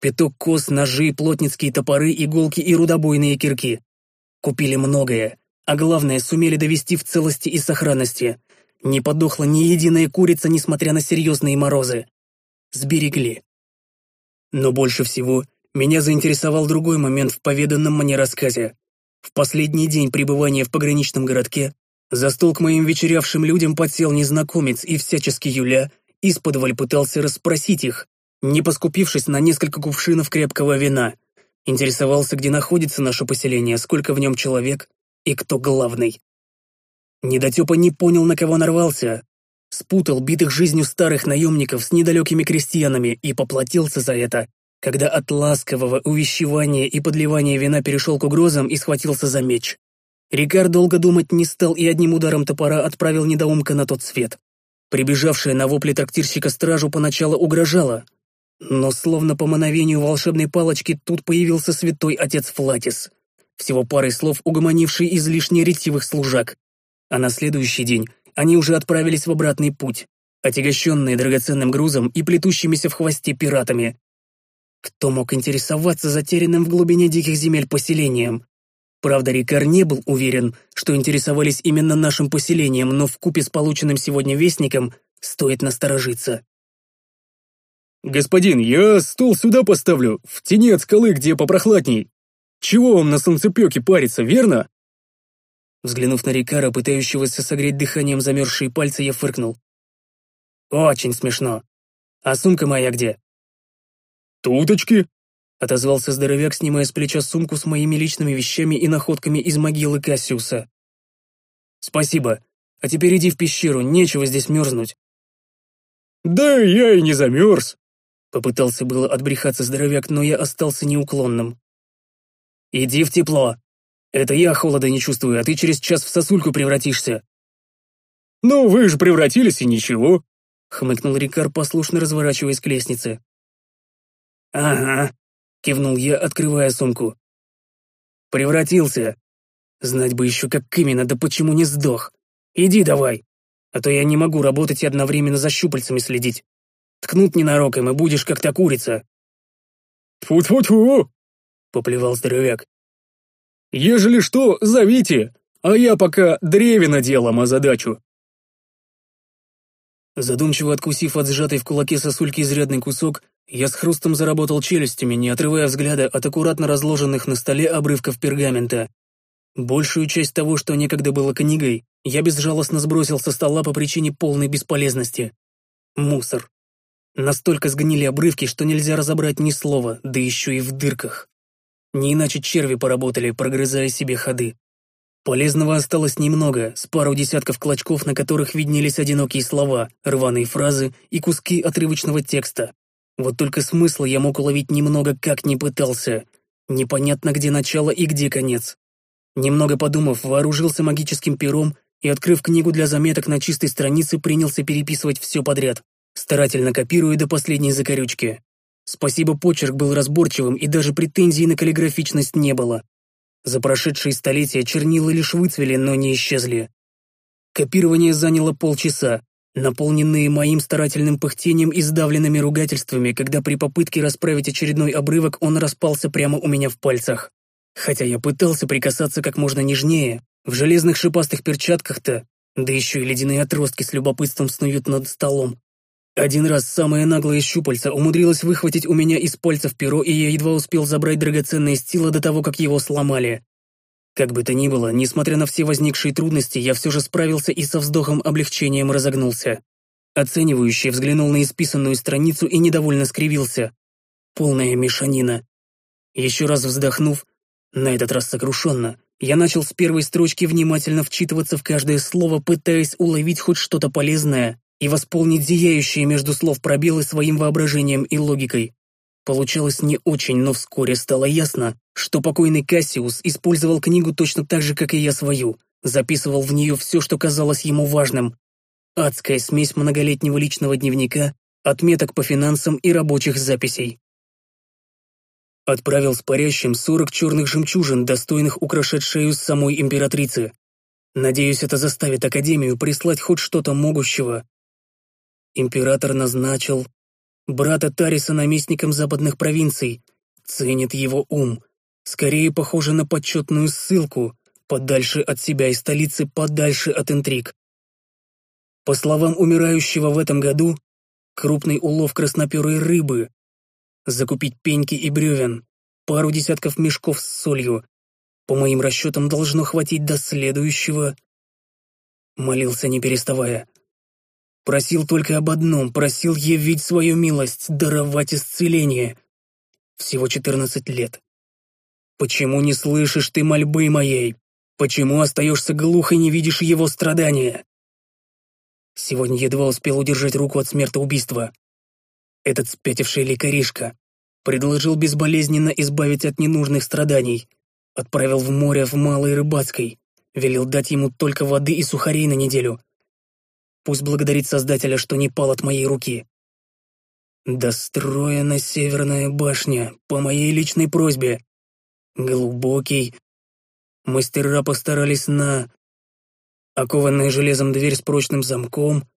Пяток кос, ножи, плотницкие топоры, иголки и рудобойные кирки. Купили многое, а главное, сумели довести в целости и сохранности. Не подохла ни единая курица, несмотря на серьезные морозы. Сберегли. Но больше всего меня заинтересовал другой момент в поведанном мне рассказе. В последний день пребывания в пограничном городке за стол к моим вечерявшим людям подсел незнакомец и всячески Юля исподволь пытался расспросить их, не поскупившись на несколько кувшинов крепкого вина. Интересовался, где находится наше поселение, сколько в нем человек и кто главный. Недотепа не понял, на кого нарвался. Спутал битых жизнью старых наемников с недалекими крестьянами и поплатился за это, когда от ласкового увещевания и подливания вина перешел к угрозам и схватился за меч. Рикар долго думать не стал и одним ударом топора отправил недоумка на тот свет. Прибежавшая на вопли трактирщика стражу поначалу угрожала, но словно по мановению волшебной палочки тут появился святой отец Флатис, всего парой слов угомонивший излишне ретивых служак. А на следующий день они уже отправились в обратный путь, отягощенные драгоценным грузом и плетущимися в хвосте пиратами. Кто мог интересоваться затерянным в глубине диких земель поселением? Правда, Рикар не был уверен, что интересовались именно нашим поселением, но в купе с полученным сегодня вестником стоит насторожиться. «Господин, я стол сюда поставлю, в тени от скалы, где попрохладней. Чего вам на солнцепеке париться, верно?» Взглянув на Рикара, пытающегося согреть дыханием замерзшие пальцы, я фыркнул. «Очень смешно. А сумка моя где?» «Туточки», — отозвался здоровяк, снимая с плеча сумку с моими личными вещами и находками из могилы Кассиуса. «Спасибо. А теперь иди в пещеру, нечего здесь мерзнуть». «Да я и не замерз», Попытался было отбрехаться здоровяк, но я остался неуклонным. «Иди в тепло. Это я холода не чувствую, а ты через час в сосульку превратишься». «Ну, вы же превратились, и ничего», — хмыкнул Рикар, послушно разворачиваясь к лестнице. «Ага», — кивнул я, открывая сумку. «Превратился. Знать бы еще, как именно, да почему не сдох. Иди давай, а то я не могу работать и одновременно за щупальцами следить». Ткнут ненароком, и будешь как та курица». «Тьфу-тьфу-тьфу!» — поплевал здоровяк. «Ежели что, зовите, а я пока древено делом озадачу». Задумчиво откусив от сжатой в кулаке сосульки изрядный кусок, я с хрустом заработал челюстями, не отрывая взгляда от аккуратно разложенных на столе обрывков пергамента. Большую часть того, что некогда было книгой, я безжалостно сбросил со стола по причине полной бесполезности. Мусор. Настолько сгнили обрывки, что нельзя разобрать ни слова, да еще и в дырках. Не иначе черви поработали, прогрызая себе ходы. Полезного осталось немного, с пару десятков клочков, на которых виднелись одинокие слова, рваные фразы и куски отрывочного текста. Вот только смысла я мог уловить немного, как не пытался. Непонятно, где начало и где конец. Немного подумав, вооружился магическим пером и, открыв книгу для заметок на чистой странице, принялся переписывать все подряд старательно копируя до последней закорючки. Спасибо, почерк был разборчивым, и даже претензий на каллиграфичность не было. За прошедшие столетия чернила лишь выцвели, но не исчезли. Копирование заняло полчаса, наполненные моим старательным пыхтением и сдавленными ругательствами, когда при попытке расправить очередной обрывок он распался прямо у меня в пальцах. Хотя я пытался прикасаться как можно нежнее, в железных шипастых перчатках-то, да еще и ледяные отростки с любопытством снуют над столом. Один раз самая наглая щупальца умудрилась выхватить у меня из пальцев перо, и я едва успел забрать драгоценное стило до того, как его сломали. Как бы то ни было, несмотря на все возникшие трудности, я все же справился и со вздохом облегчением разогнулся. Оценивающий взглянул на исписанную страницу и недовольно скривился. Полная мешанина. Еще раз вздохнув, на этот раз сокрушенно, я начал с первой строчки внимательно вчитываться в каждое слово, пытаясь уловить хоть что-то полезное и восполнить зияющие между слов пробелы своим воображением и логикой. Получалось не очень, но вскоре стало ясно, что покойный Кассиус использовал книгу точно так же, как и я свою, записывал в нее все, что казалось ему важным. Адская смесь многолетнего личного дневника, отметок по финансам и рабочих записей. Отправил с парящим сорок черных жемчужин, достойных украшать шею самой императрицы. Надеюсь, это заставит Академию прислать хоть что-то могущего. Император назначил брата Тариса наместником западных провинций, ценит его ум, скорее похоже на почетную ссылку, подальше от себя и столицы, подальше от интриг. По словам умирающего в этом году, крупный улов красноперой рыбы, закупить пеньки и бревен, пару десятков мешков с солью, по моим расчетам должно хватить до следующего. Молился не переставая. Просил только об одном, просил явить свою милость, даровать исцеление. Всего четырнадцать лет. Почему не слышишь ты мольбы моей? Почему остаешься глух и не видишь его страдания? Сегодня едва успел удержать руку от смертоубийства. Этот спятивший лекаришка предложил безболезненно избавить от ненужных страданий. Отправил в море в Малой Рыбацкой. Велел дать ему только воды и сухарей на неделю. Пусть благодарит Создателя, что не пал от моей руки. Достроена северная башня по моей личной просьбе. Глубокий. Мастера постарались на... Окованная железом дверь с прочным замком.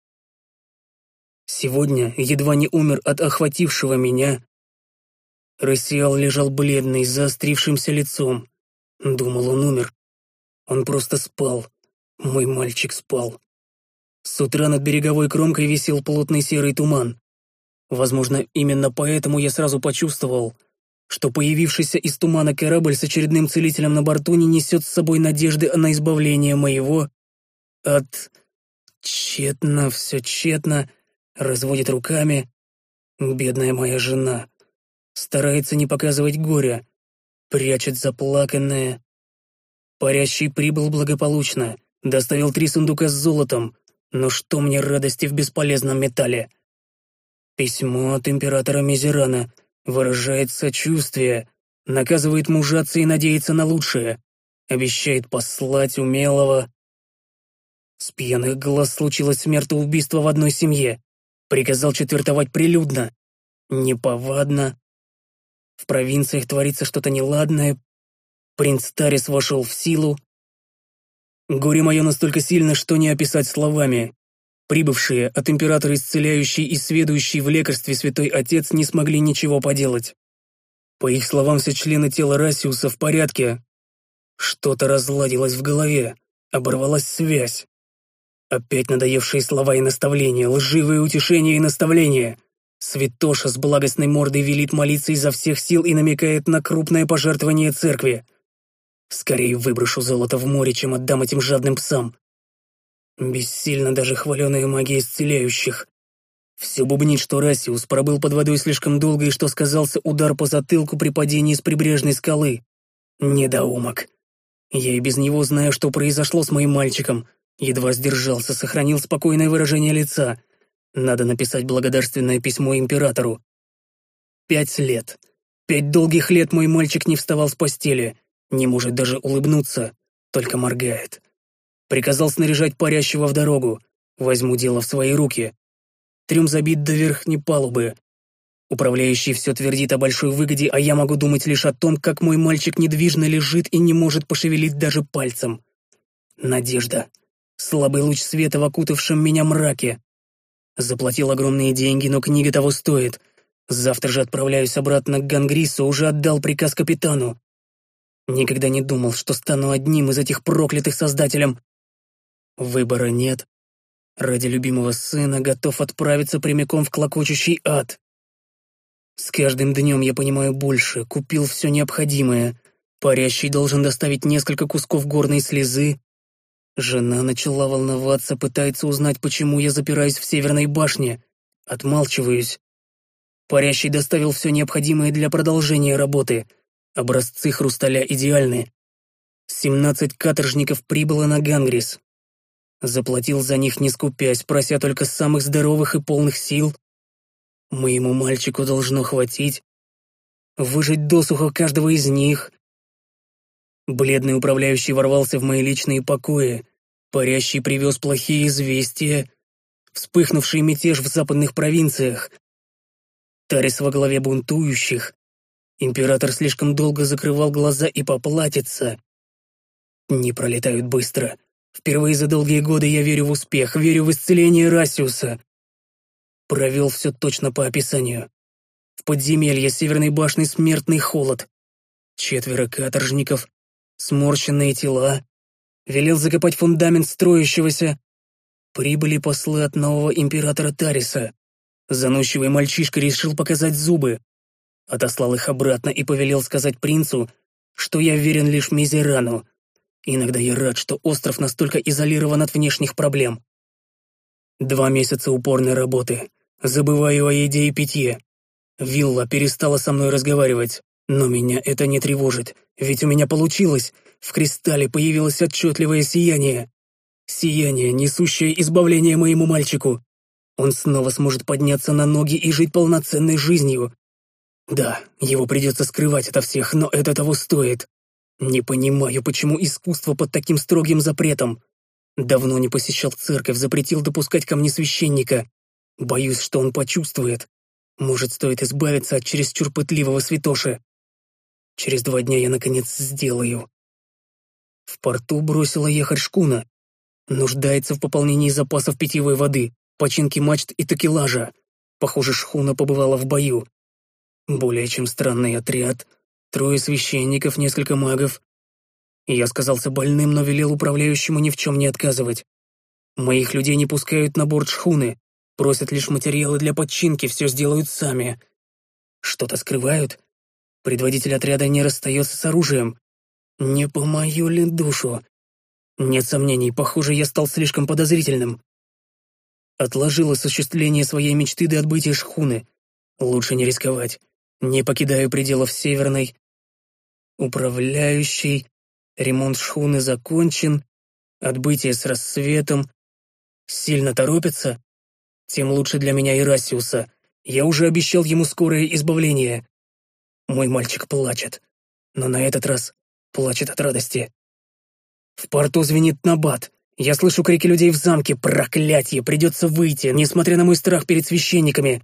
Сегодня едва не умер от охватившего меня. Рассиал лежал бледный, с заострившимся лицом. Думал, он умер. Он просто спал. Мой мальчик спал. С утра над береговой кромкой висел плотный серый туман. Возможно, именно поэтому я сразу почувствовал, что появившийся из тумана корабль с очередным целителем на борту не несет с собой надежды на избавление моего от... Тщетно, все тщетно, разводит руками. Бедная моя жена. Старается не показывать горя, прячет заплаканное. Парящий прибыл благополучно, доставил три сундука с золотом, но что мне радости в бесполезном металле? Письмо от императора Мизерана выражает сочувствие, наказывает мужаться и надеется на лучшее, обещает послать умелого. С пьяных глаз случилось смертоубийство в одной семье. Приказал четвертовать прилюдно. Неповадно. В провинциях творится что-то неладное. Принц Тарис вошел в силу, Горе мое настолько сильно, что не описать словами. Прибывшие от императора исцеляющий и сведущий в лекарстве святой отец не смогли ничего поделать. По их словам, все члены тела Расиуса в порядке. Что-то разладилось в голове, оборвалась связь. Опять надоевшие слова и наставления, лживые утешения и наставления. Святоша с благостной мордой велит молиться изо всех сил и намекает на крупное пожертвование церкви. Скорее выброшу золото в море, чем отдам этим жадным псам. Бессильно даже хваленая магия исцеляющих. Все бубнит, что Расиус пробыл под водой слишком долго и что сказался удар по затылку при падении с прибрежной скалы. Недоумок. Я и без него знаю, что произошло с моим мальчиком. Едва сдержался, сохранил спокойное выражение лица. Надо написать благодарственное письмо императору. Пять лет. Пять долгих лет мой мальчик не вставал с постели. Не может даже улыбнуться, только моргает. Приказал снаряжать парящего в дорогу. Возьму дело в свои руки. Трюм забит до верхней палубы. Управляющий все твердит о большой выгоде, а я могу думать лишь о том, как мой мальчик недвижно лежит и не может пошевелить даже пальцем. Надежда. Слабый луч света в окутавшем меня мраке. Заплатил огромные деньги, но книга того стоит. Завтра же отправляюсь обратно к Гангрису, уже отдал приказ капитану. Никогда не думал, что стану одним из этих проклятых создателем. Выбора нет. Ради любимого сына готов отправиться прямиком в клокочущий ад. С каждым днем я понимаю больше, купил все необходимое. Парящий должен доставить несколько кусков горной слезы. Жена начала волноваться, пытается узнать, почему я запираюсь в северной башне. Отмалчиваюсь. Парящий доставил все необходимое для продолжения работы. Образцы хрусталя идеальны. Семнадцать каторжников прибыло на Гангрис. Заплатил за них не скупясь, прося только самых здоровых и полных сил. Моему мальчику должно хватить. Выжить досуха каждого из них. Бледный управляющий ворвался в мои личные покои. Парящий привез плохие известия. Вспыхнувший мятеж в западных провинциях. Тарис во главе бунтующих. Император слишком долго закрывал глаза и поплатится. Не пролетают быстро. Впервые за долгие годы я верю в успех, верю в исцеление Расиуса. Провел все точно по описанию. В подземелье Северной башни смертный холод. Четверо каторжников, сморщенные тела. Велел закопать фундамент строящегося. Прибыли послы от нового императора Тариса. Заносчивый мальчишка решил показать зубы. Отослал их обратно и повелел сказать принцу, что я верен лишь Мизерану, Иногда я рад, что остров настолько изолирован от внешних проблем. Два месяца упорной работы. Забываю о еде и питье. Вилла перестала со мной разговаривать, но меня это не тревожит, ведь у меня получилось. В кристалле появилось отчетливое сияние. Сияние, несущее избавление моему мальчику. Он снова сможет подняться на ноги и жить полноценной жизнью. Да, его придется скрывать ото всех, но это того стоит. Не понимаю, почему искусство под таким строгим запретом. Давно не посещал церковь, запретил допускать ко мне священника. Боюсь, что он почувствует. Может, стоит избавиться от чересчур пытливого святоши. Через два дня я, наконец, сделаю. В порту бросила ехать шкуна. Нуждается в пополнении запасов питьевой воды, починке мачт и такелажа. Похоже, шхуна побывала в бою. Более чем странный отряд — Трое священников, несколько магов. Я сказался больным, но велел управляющему ни в чем не отказывать. Моих людей не пускают на борт шхуны, просят лишь материалы для подчинки, все сделают сами. Что-то скрывают? Предводитель отряда не расстается с оружием. Не по мою ли душу? Нет сомнений, похоже, я стал слишком подозрительным. Отложил осуществление своей мечты до отбытия шхуны. Лучше не рисковать. Не покидаю пределов Северной, Управляющий, ремонт шхуны закончен, отбытие с рассветом. Сильно торопится? Тем лучше для меня и Расиуса. Я уже обещал ему скорое избавление. Мой мальчик плачет, но на этот раз плачет от радости. В порту звенит набат. Я слышу крики людей в замке. Проклятье, придется выйти, несмотря на мой страх перед священниками.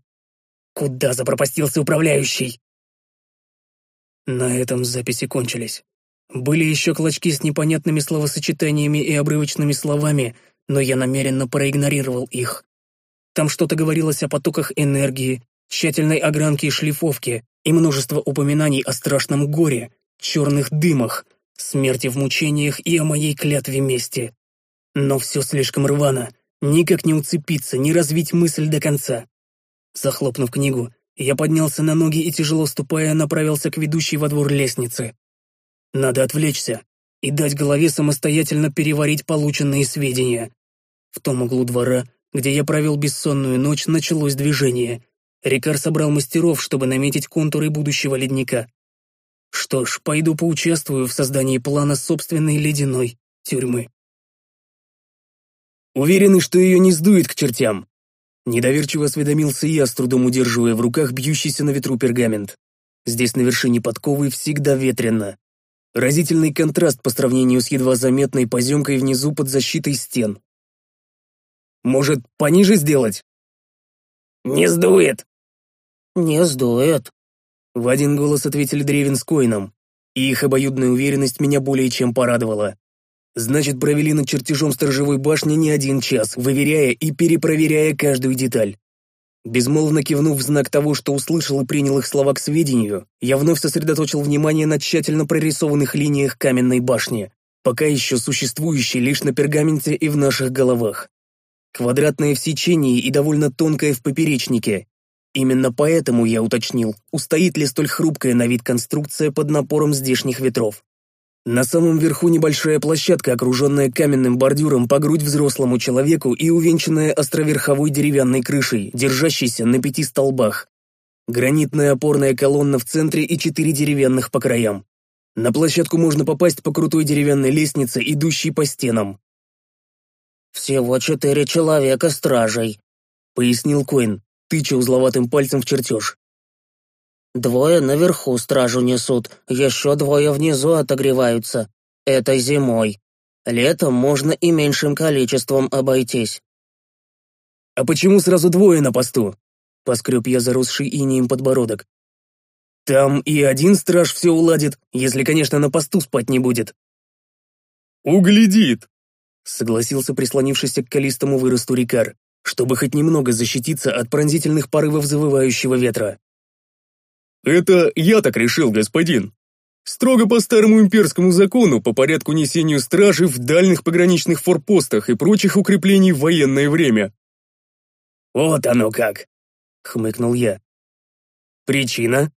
Куда запропастился управляющий? На этом записи кончились. Были еще клочки с непонятными словосочетаниями и обрывочными словами, но я намеренно проигнорировал их. Там что-то говорилось о потоках энергии, тщательной огранке и шлифовке, и множество упоминаний о страшном горе, черных дымах, смерти в мучениях и о моей клятве мести. Но все слишком рвано, никак не уцепиться, не развить мысль до конца. Захлопнув книгу, я поднялся на ноги и, тяжело ступая, направился к ведущей во двор лестнице. Надо отвлечься и дать голове самостоятельно переварить полученные сведения. В том углу двора, где я провел бессонную ночь, началось движение. Рикар собрал мастеров, чтобы наметить контуры будущего ледника. Что ж, пойду поучаствую в создании плана собственной ледяной тюрьмы. Уверены, что ее не сдует к чертям? Недоверчиво осведомился я, с трудом удерживая в руках бьющийся на ветру пергамент. Здесь на вершине подковы всегда ветрено. Разительный контраст по сравнению с едва заметной поземкой внизу под защитой стен. Может, пониже сделать? «Не сдует!» «Не сдует!» В один голос ответили Древен с Коином, и их обоюдная уверенность меня более чем порадовала. Значит, провели над чертежом сторожевой башни не один час, выверяя и перепроверяя каждую деталь. Безмолвно кивнув в знак того, что услышал и принял их слова к сведению, я вновь сосредоточил внимание на тщательно прорисованных линиях каменной башни, пока еще существующей лишь на пергаменте и в наших головах. Квадратное в сечении и довольно тонкое в поперечнике. Именно поэтому я уточнил, устоит ли столь хрупкая на вид конструкция под напором здешних ветров. На самом верху небольшая площадка, окруженная каменным бордюром по грудь взрослому человеку и увенчанная островерховой деревянной крышей, держащейся на пяти столбах. Гранитная опорная колонна в центре и четыре деревянных по краям. На площадку можно попасть по крутой деревянной лестнице, идущей по стенам. «Всего четыре человека стражей», — пояснил Коин, тыча узловатым пальцем в чертеж. Двое наверху стражу несут, еще двое внизу отогреваются. Это зимой. Летом можно и меньшим количеством обойтись. «А почему сразу двое на посту?» — поскреб я заросший инеем подбородок. «Там и один страж все уладит, если, конечно, на посту спать не будет». «Углядит!» — согласился прислонившийся к калистому выросту Рикар, чтобы хоть немного защититься от пронзительных порывов завывающего ветра. «Это я так решил, господин. Строго по старому имперскому закону по порядку несению стражи в дальних пограничных форпостах и прочих укреплений в военное время». «Вот оно как!» — хмыкнул я. «Причина?»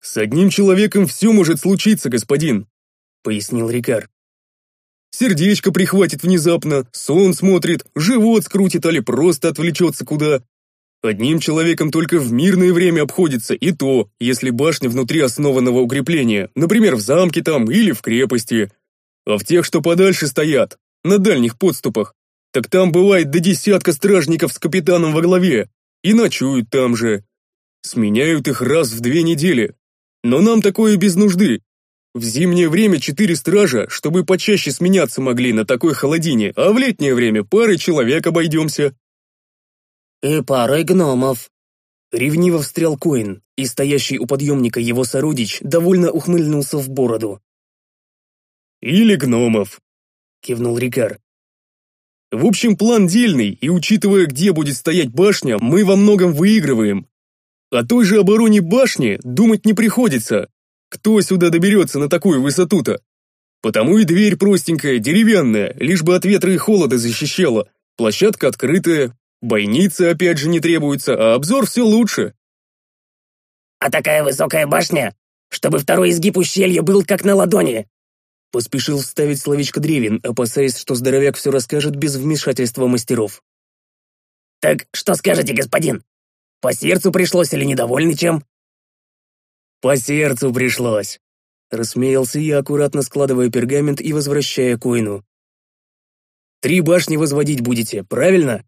«С одним человеком все может случиться, господин», — пояснил Рикар. «Сердечко прихватит внезапно, сон смотрит, живот скрутит или просто отвлечется куда. Одним человеком только в мирное время обходится, и то, если башня внутри основанного укрепления, например, в замке там или в крепости. А в тех, что подальше стоят, на дальних подступах, так там бывает до десятка стражников с капитаном во главе, и ночуют там же. Сменяют их раз в две недели. Но нам такое без нужды. В зимнее время четыре стража, чтобы почаще сменяться могли на такой холодине, а в летнее время парой человек обойдемся. «И парой гномов». Ревниво встрял Коин, и стоящий у подъемника его сородич довольно ухмыльнулся в бороду. «Или гномов», — кивнул Рикар. «В общем, план дельный, и учитывая, где будет стоять башня, мы во многом выигрываем. О той же обороне башни думать не приходится. Кто сюда доберется на такую высоту-то? Потому и дверь простенькая, деревянная, лишь бы от ветра и холода защищала. Площадка открытая, Бойницы опять же не требуется, а обзор все лучше. А такая высокая башня, чтобы второй изгиб ущелья был как на ладони. Поспешил вставить словечко Древин, опасаясь, что здоровяк все расскажет без вмешательства мастеров. «Так что скажете, господин? По сердцу пришлось или недовольны чем?» «По сердцу пришлось», — рассмеялся я, аккуратно складывая пергамент и возвращая Коину. «Три башни возводить будете, правильно?»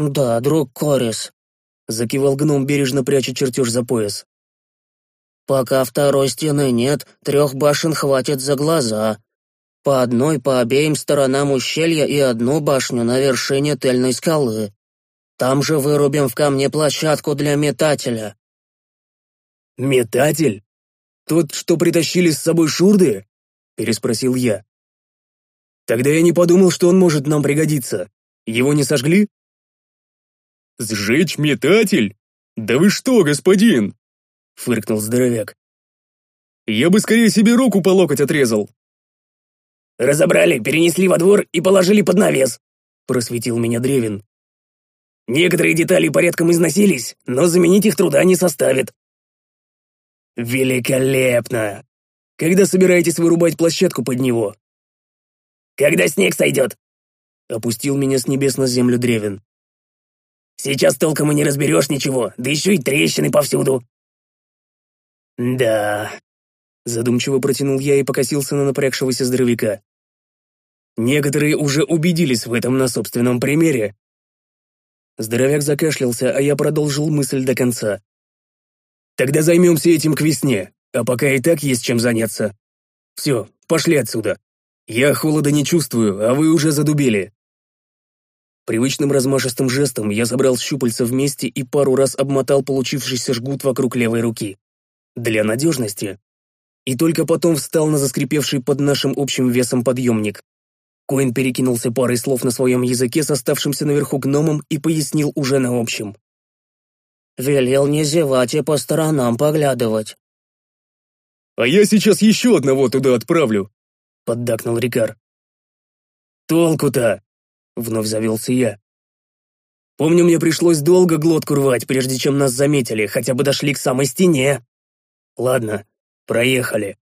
«Да, друг Корис», — закивал гном, бережно пряча чертеж за пояс. «Пока второй стены нет, трех башен хватит за глаза. По одной по обеим сторонам ущелья и одну башню на вершине тыльной скалы. Там же вырубим в камне площадку для метателя». «Метатель? Тот, что притащили с собой шурды?» — переспросил я. «Тогда я не подумал, что он может нам пригодиться. Его не сожгли?» «Сжечь метатель? Да вы что, господин?» — фыркнул здоровяк. «Я бы скорее себе руку по локоть отрезал». «Разобрали, перенесли во двор и положили под навес», — просветил меня Древин. «Некоторые детали порядком износились, но заменить их труда не составит». «Великолепно! Когда собираетесь вырубать площадку под него?» «Когда снег сойдет», — опустил меня с небес на землю Древин. Сейчас толком и не разберешь ничего, да еще и трещины повсюду». «Да...» — задумчиво протянул я и покосился на напрягшегося здоровяка. «Некоторые уже убедились в этом на собственном примере». Здоровяк закашлялся, а я продолжил мысль до конца. «Тогда займемся этим к весне, а пока и так есть чем заняться. Все, пошли отсюда. Я холода не чувствую, а вы уже задубели. Привычным размашистым жестом я забрал щупальца вместе и пару раз обмотал получившийся жгут вокруг левой руки. Для надежности. и только потом встал на заскрипевший под нашим общим весом подъемник. Коин перекинулся парой слов на своем языке с оставшимся наверху гномом и пояснил уже на общем. «Велел не зевать и по сторонам поглядывать». «А я сейчас еще одного туда отправлю», — поддакнул Рикар. «Толку-то?» — вновь завелся я. «Помню, мне пришлось долго глотку рвать, прежде чем нас заметили, хотя бы дошли к самой стене. Ладно, проехали.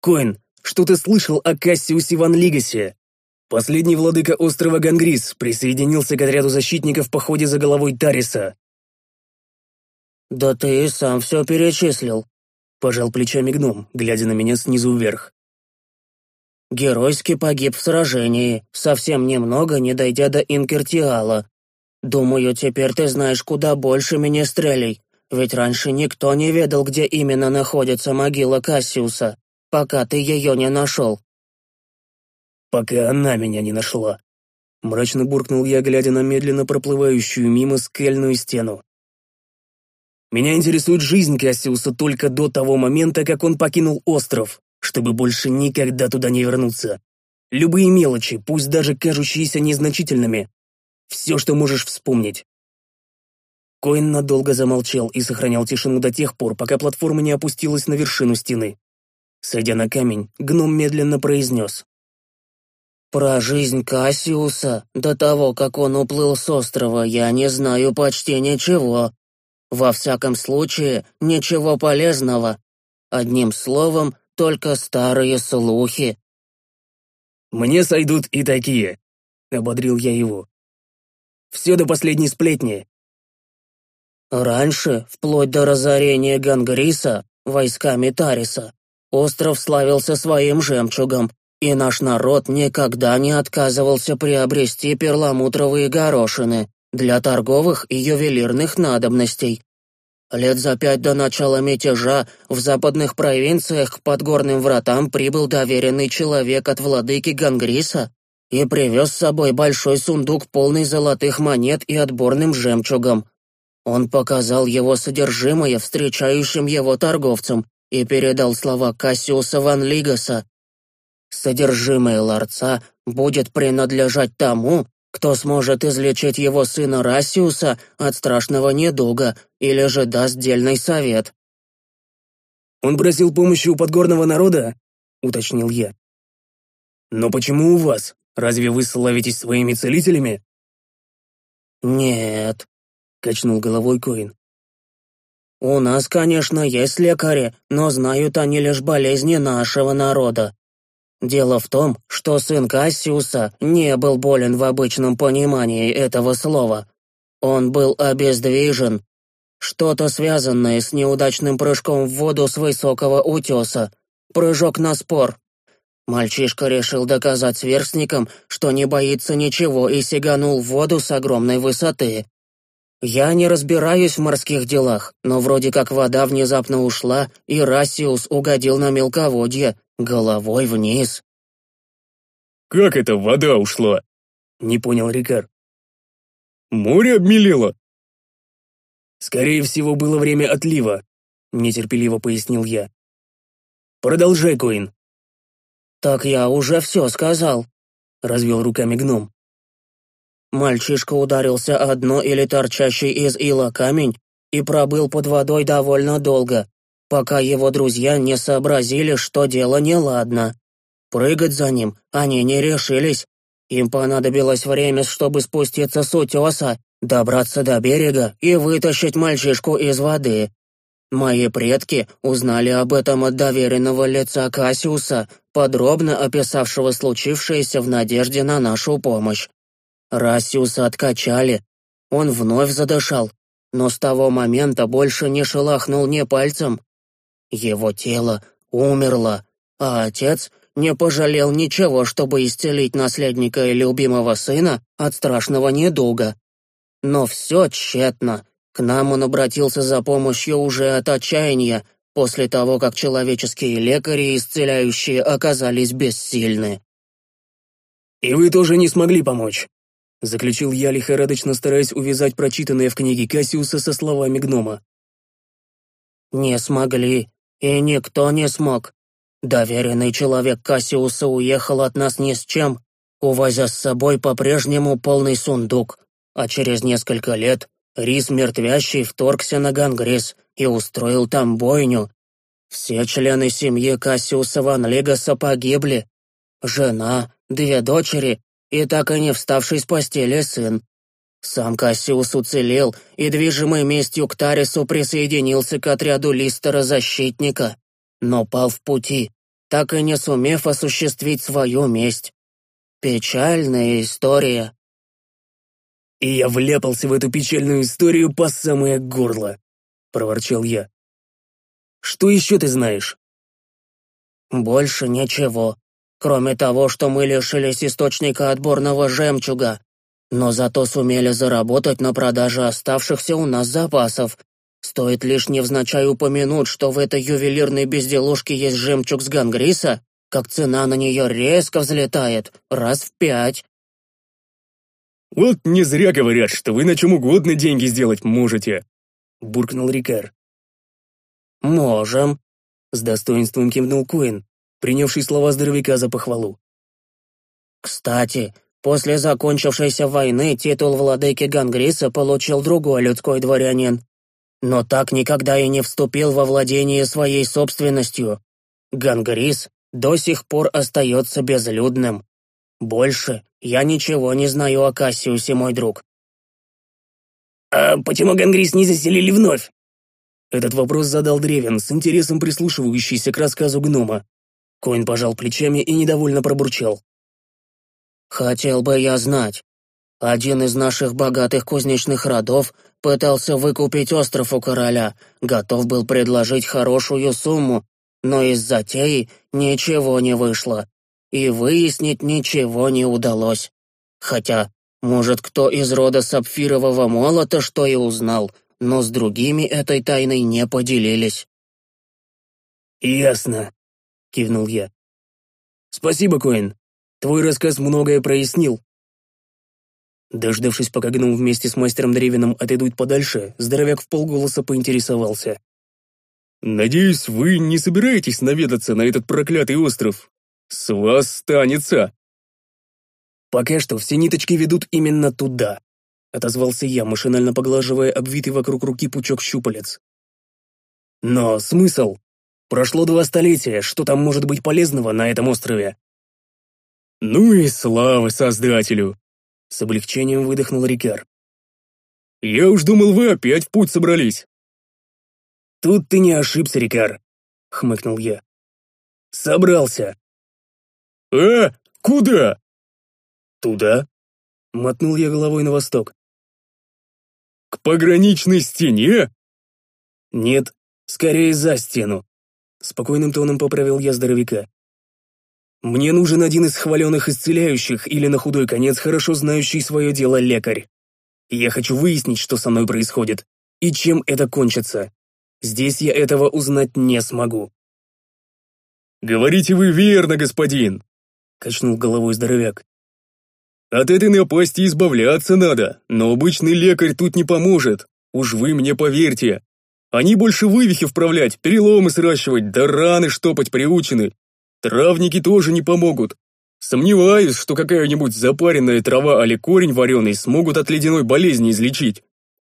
Коин, что ты слышал о Кассиусе Ван Лигасе? Последний владыка острова Гангрис присоединился к отряду защитников по ходе за головой Тариса. «Да ты и сам все перечислил», — пожал плечами гном, глядя на меня снизу вверх. «Геройски погиб в сражении, совсем немного, не дойдя до Инкертиала. Думаю, теперь ты знаешь куда больше министрелей, ведь раньше никто не ведал, где именно находится могила Кассиуса, пока ты ее не нашел пока она меня не нашла. Мрачно буркнул я, глядя на медленно проплывающую мимо скельную стену. Меня интересует жизнь Кассиуса только до того момента, как он покинул остров, чтобы больше никогда туда не вернуться. Любые мелочи, пусть даже кажущиеся незначительными. Все, что можешь вспомнить. Коин надолго замолчал и сохранял тишину до тех пор, пока платформа не опустилась на вершину стены. Сойдя на камень, гном медленно произнес. Про жизнь Кассиуса до того, как он уплыл с острова, я не знаю почти ничего. Во всяком случае, ничего полезного. Одним словом, только старые слухи. «Мне сойдут и такие», — ободрил я его. «Все до последней сплетни». Раньше, вплоть до разорения Гангриса, войсками Тариса, остров славился своим жемчугом, и наш народ никогда не отказывался приобрести перламутровые горошины для торговых и ювелирных надобностей. Лет за пять до начала мятежа в западных провинциях к подгорным вратам прибыл доверенный человек от владыки Гангриса и привез с собой большой сундук, полный золотых монет и отборным жемчугом. Он показал его содержимое встречающим его торговцам и передал слова Кассиуса Ван Лигаса, Содержимое ларца будет принадлежать тому, кто сможет излечить его сына Рассиуса от страшного недуга или же даст дельный совет». «Он просил помощи у подгорного народа?» — уточнил я. «Но почему у вас? Разве вы славитесь своими целителями?» «Нет», — качнул головой Коин. «У нас, конечно, есть лекари, но знают они лишь болезни нашего народа. Дело в том, что сын Кассиуса не был болен в обычном понимании этого слова. Он был обездвижен. Что-то связанное с неудачным прыжком в воду с высокого утеса. Прыжок на спор. Мальчишка решил доказать сверстникам, что не боится ничего и сиганул в воду с огромной высоты. Я не разбираюсь в морских делах, но вроде как вода внезапно ушла, и Рассиус угодил на мелководье, головой вниз. «Как это вода ушла?» — не понял Рикар. «Море обмелело?» «Скорее всего, было время отлива», — нетерпеливо пояснил я. «Продолжай, Коин». «Так я уже все сказал», — развел руками гном. Мальчишка ударился о дно или торчащий из ила камень и пробыл под водой довольно долго, пока его друзья не сообразили, что дело неладно. Прыгать за ним они не решились. Им понадобилось время, чтобы спуститься с утеса, добраться до берега и вытащить мальчишку из воды. Мои предки узнали об этом от доверенного лица Кассиуса, подробно описавшего случившееся в надежде на нашу помощь. Рассиуса откачали. Он вновь задышал, но с того момента больше не шелохнул ни пальцем, его тело умерло, а отец не пожалел ничего, чтобы исцелить наследника и любимого сына от страшного недуга. Но все тщетно. К нам он обратился за помощью уже от отчаяния, после того, как человеческие лекари, исцеляющие, оказались бессильны. «И вы тоже не смогли помочь», — заключил я, лихорадочно стараясь увязать прочитанное в книге Кассиуса со словами гнома. «Не смогли», «И никто не смог. Доверенный человек Кассиуса уехал от нас ни с чем, увозя с собой по-прежнему полный сундук, а через несколько лет Рис мертвящий вторгся на Гангрис и устроил там бойню. Все члены семьи Кассиуса Ван Легаса погибли. Жена, две дочери и так и не вставший с постели сын. Сам Кассиус уцелел и, движимый местью к Тарису, присоединился к отряду Листера-защитника, но пал в пути, так и не сумев осуществить свою месть. Печальная история. «И я вляпался в эту печальную историю по самое горло», — проворчал я. «Что еще ты знаешь?» «Больше ничего, кроме того, что мы лишились источника отборного жемчуга, но зато сумели заработать на продаже оставшихся у нас запасов. Стоит лишь невзначай упомянуть, что в этой ювелирной безделушке есть жемчуг с гангриса, как цена на нее резко взлетает, раз в пять. «Вот не зря говорят, что вы на чем угодно деньги сделать можете», — буркнул Рикар. «Можем», — с достоинством кивнул Куин, принявший слова здоровяка за похвалу. «Кстати, после закончившейся войны титул владыки Гангриса получил другой людской дворянин, но так никогда и не вступил во владение своей собственностью. Гангрис до сих пор остается безлюдным. Больше я ничего не знаю о Кассиусе, мой друг». «А почему Гангрис не заселили вновь?» Этот вопрос задал Древен, с интересом прислушивающийся к рассказу гнома. Коин пожал плечами и недовольно пробурчал. «Хотел бы я знать. Один из наших богатых кузнечных родов пытался выкупить остров у короля, готов был предложить хорошую сумму, но из затеи ничего не вышло и выяснить ничего не удалось. Хотя, может, кто из рода сапфирового молота что и узнал, но с другими этой тайной не поделились. «Ясно», — кивнул я. «Спасибо, Коин. Твой рассказ многое прояснил». Дождавшись, пока гном вместе с мастером Древином отойдут подальше, здоровяк в полголоса поинтересовался. «Надеюсь, вы не собираетесь наведаться на этот проклятый остров? С вас станется!» «Пока что все ниточки ведут именно туда», — отозвался я, машинально поглаживая обвитый вокруг руки пучок щупалец. «Но смысл? Прошло два столетия, что там может быть полезного на этом острове?» «Ну и слава Создателю!» — с облегчением выдохнул Рикар. «Я уж думал, вы опять в путь собрались». «Тут ты не ошибся, Рикар», — хмыкнул я. «Собрался». «А? Куда?» «Туда?» — мотнул я головой на восток. «К пограничной стене?» «Нет, скорее за стену», — спокойным тоном поправил я здоровяка. «Мне нужен один из хваленых исцеляющих или на худой конец хорошо знающий свое дело лекарь. Я хочу выяснить, что со мной происходит, и чем это кончится. Здесь я этого узнать не смогу». «Говорите вы верно, господин», — качнул головой здоровяк. «От этой напасти избавляться надо, но обычный лекарь тут не поможет, уж вы мне поверьте. Они больше вывихи вправлять, переломы сращивать, да раны штопать приучены. Травники тоже не помогут. Сомневаюсь, что какая-нибудь запаренная трава или корень вареный смогут от ледяной болезни излечить.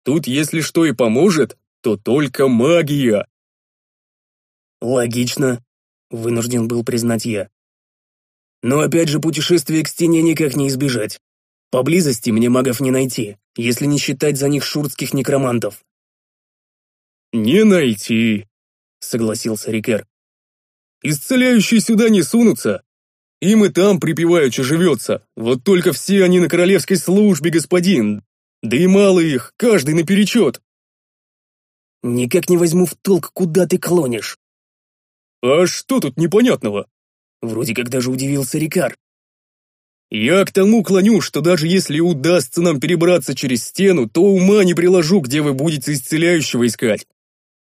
Тут, если что и поможет, то только магия. Логично, вынужден был признать я. Но опять же путешествие к стене никак не избежать. Поблизости мне магов не найти, если не считать за них шуртских некромантов. «Не найти», — согласился Рикер. «Исцеляющие сюда не сунутся. Им и там припеваючи живется, вот только все они на королевской службе, господин. Да и мало их, каждый наперечет». «Никак не возьму в толк, куда ты клонишь». «А что тут непонятного?» Вроде как даже удивился Рикар. «Я к тому клоню, что даже если удастся нам перебраться через стену, то ума не приложу, где вы будете исцеляющего искать.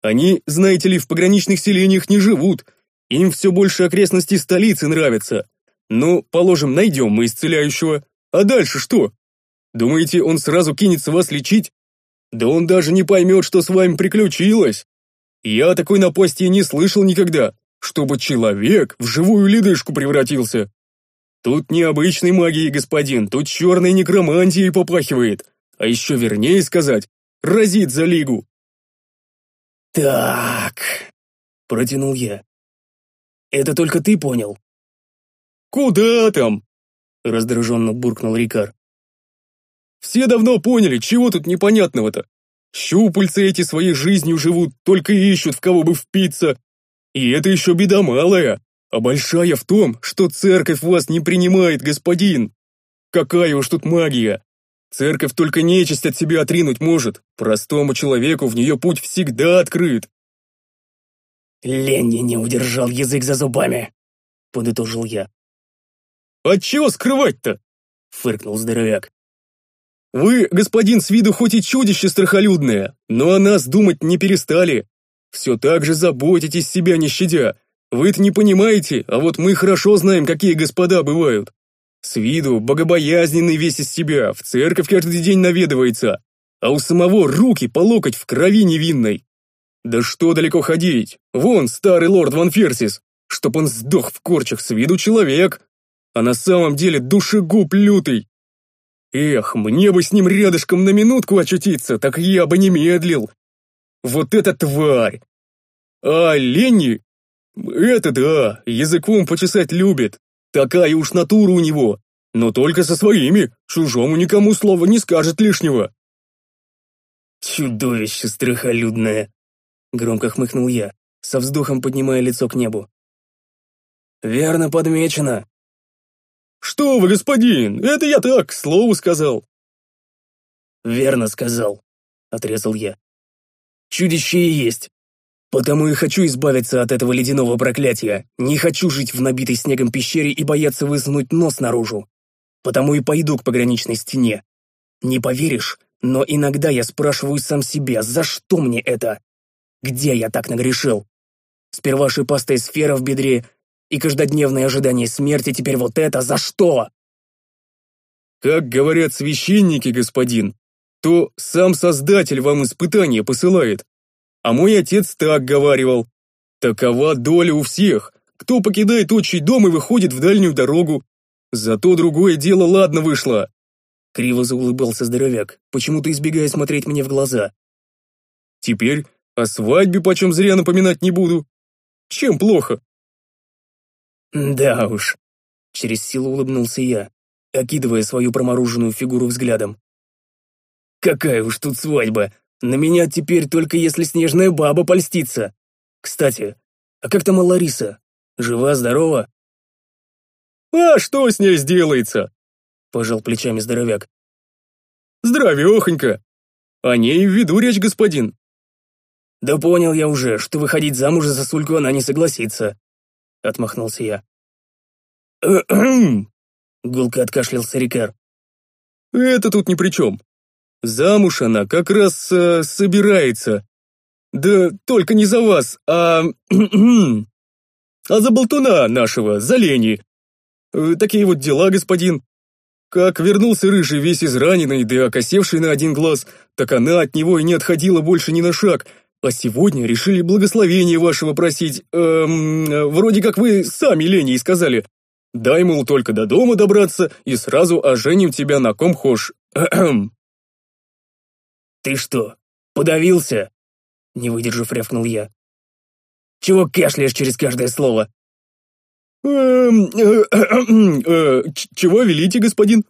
Они, знаете ли, в пограничных селениях не живут, им все больше окрестностей столицы нравятся. Ну, положим, найдем мы исцеляющего, а дальше что? Думаете, он сразу кинется вас лечить? Да он даже не поймет, что с вами приключилось. Я такой напасти не слышал никогда, чтобы человек в живую ледышку превратился. Тут необычной магией, господин, тут черной некромантией попахивает, а еще вернее сказать, разит за лигу. «Так», — протянул я. «Это только ты понял?» «Куда там?» — раздраженно буркнул Рикар. «Все давно поняли, чего тут непонятного-то. Щупальцы эти своей жизнью живут, только ищут, в кого бы впиться. И это еще беда малая, а большая в том, что церковь вас не принимает, господин. Какая уж тут магия. Церковь только нечисть от себя отринуть может, простому человеку в нее путь всегда открыт. «Ленни не удержал язык за зубами», — подытожил я. «А чего скрывать-то?» — фыркнул здоровяк. «Вы, господин, с виду хоть и чудище страхолюдное, но о нас думать не перестали. Все так же заботитесь себя не щадя. вы это не понимаете, а вот мы хорошо знаем, какие господа бывают. С виду богобоязненный весь из себя, в церковь каждый день наведывается, а у самого руки по локоть в крови невинной. Да что далеко ходить, вон старый лорд Ван Ферсис, чтоб он сдох в корчах с виду человек, а на самом деле душегуб лютый. Эх, мне бы с ним рядышком на минутку очутиться, так я бы не медлил. Вот эта тварь! А Ленни, это да, языком почесать любит, Такая уж натура у него, но только со своими, чужому никому слова не скажет лишнего. «Чудовище страхолюдное!» — громко хмыкнул я, со вздохом поднимая лицо к небу. «Верно подмечено!» «Что вы, господин, это я так, слову сказал!» «Верно сказал», — отрезал я. «Чудище и есть. Потому и хочу избавиться от этого ледяного проклятия. Не хочу жить в набитой снегом пещере и бояться высунуть нос наружу. Потому и пойду к пограничной стене. Не поверишь, но иногда я спрашиваю сам себя, за что мне это? Где я так нагрешил? Сперва шипастая сфера в бедре и каждодневное ожидание смерти, теперь вот это, за что? Как говорят священники, господин, то сам Создатель вам испытание посылает, а мой отец так говаривал. Такова доля у всех, кто покидает отчий дом и выходит в дальнюю дорогу. Зато другое дело ладно вышло. Криво заулыбался здоровяк, почему-то избегая смотреть мне в глаза. Теперь о свадьбе почем зря напоминать не буду. Чем плохо? Да уж, через силу улыбнулся я, окидывая свою промороженную фигуру взглядом. Какая уж тут свадьба, на меня теперь только если снежная баба польстится. Кстати, а как там Лариса? Жива-здорова?» «А что с ней сделается?» — пожал плечами здоровяк. «Здравехонько! О ней в виду речь, господин». «Да понял я уже, что выходить замуж за сосульку она не согласится», — отмахнулся я. Гулко откашлялся Рикар. «Это тут ни при чем. Замуж она как раз э, собирается. Да только не за вас, а... а за болтуна нашего, за Лени. Э, такие вот дела, господин. Как вернулся рыжий весь израненный, да окосевший на один глаз, так она от него и не отходила больше ни на шаг, а сегодня решили благословения вашего просить, эм, вроде как вы сами Лени и сказали. Дай, мол, только до дома добраться, и сразу оженим тебя на ком хошь. «Ты что, подавился?» Не выдержав, рявкнул я. «Чего кашляешь через каждое слово?» «Эм, э, «Чего велите, господин?»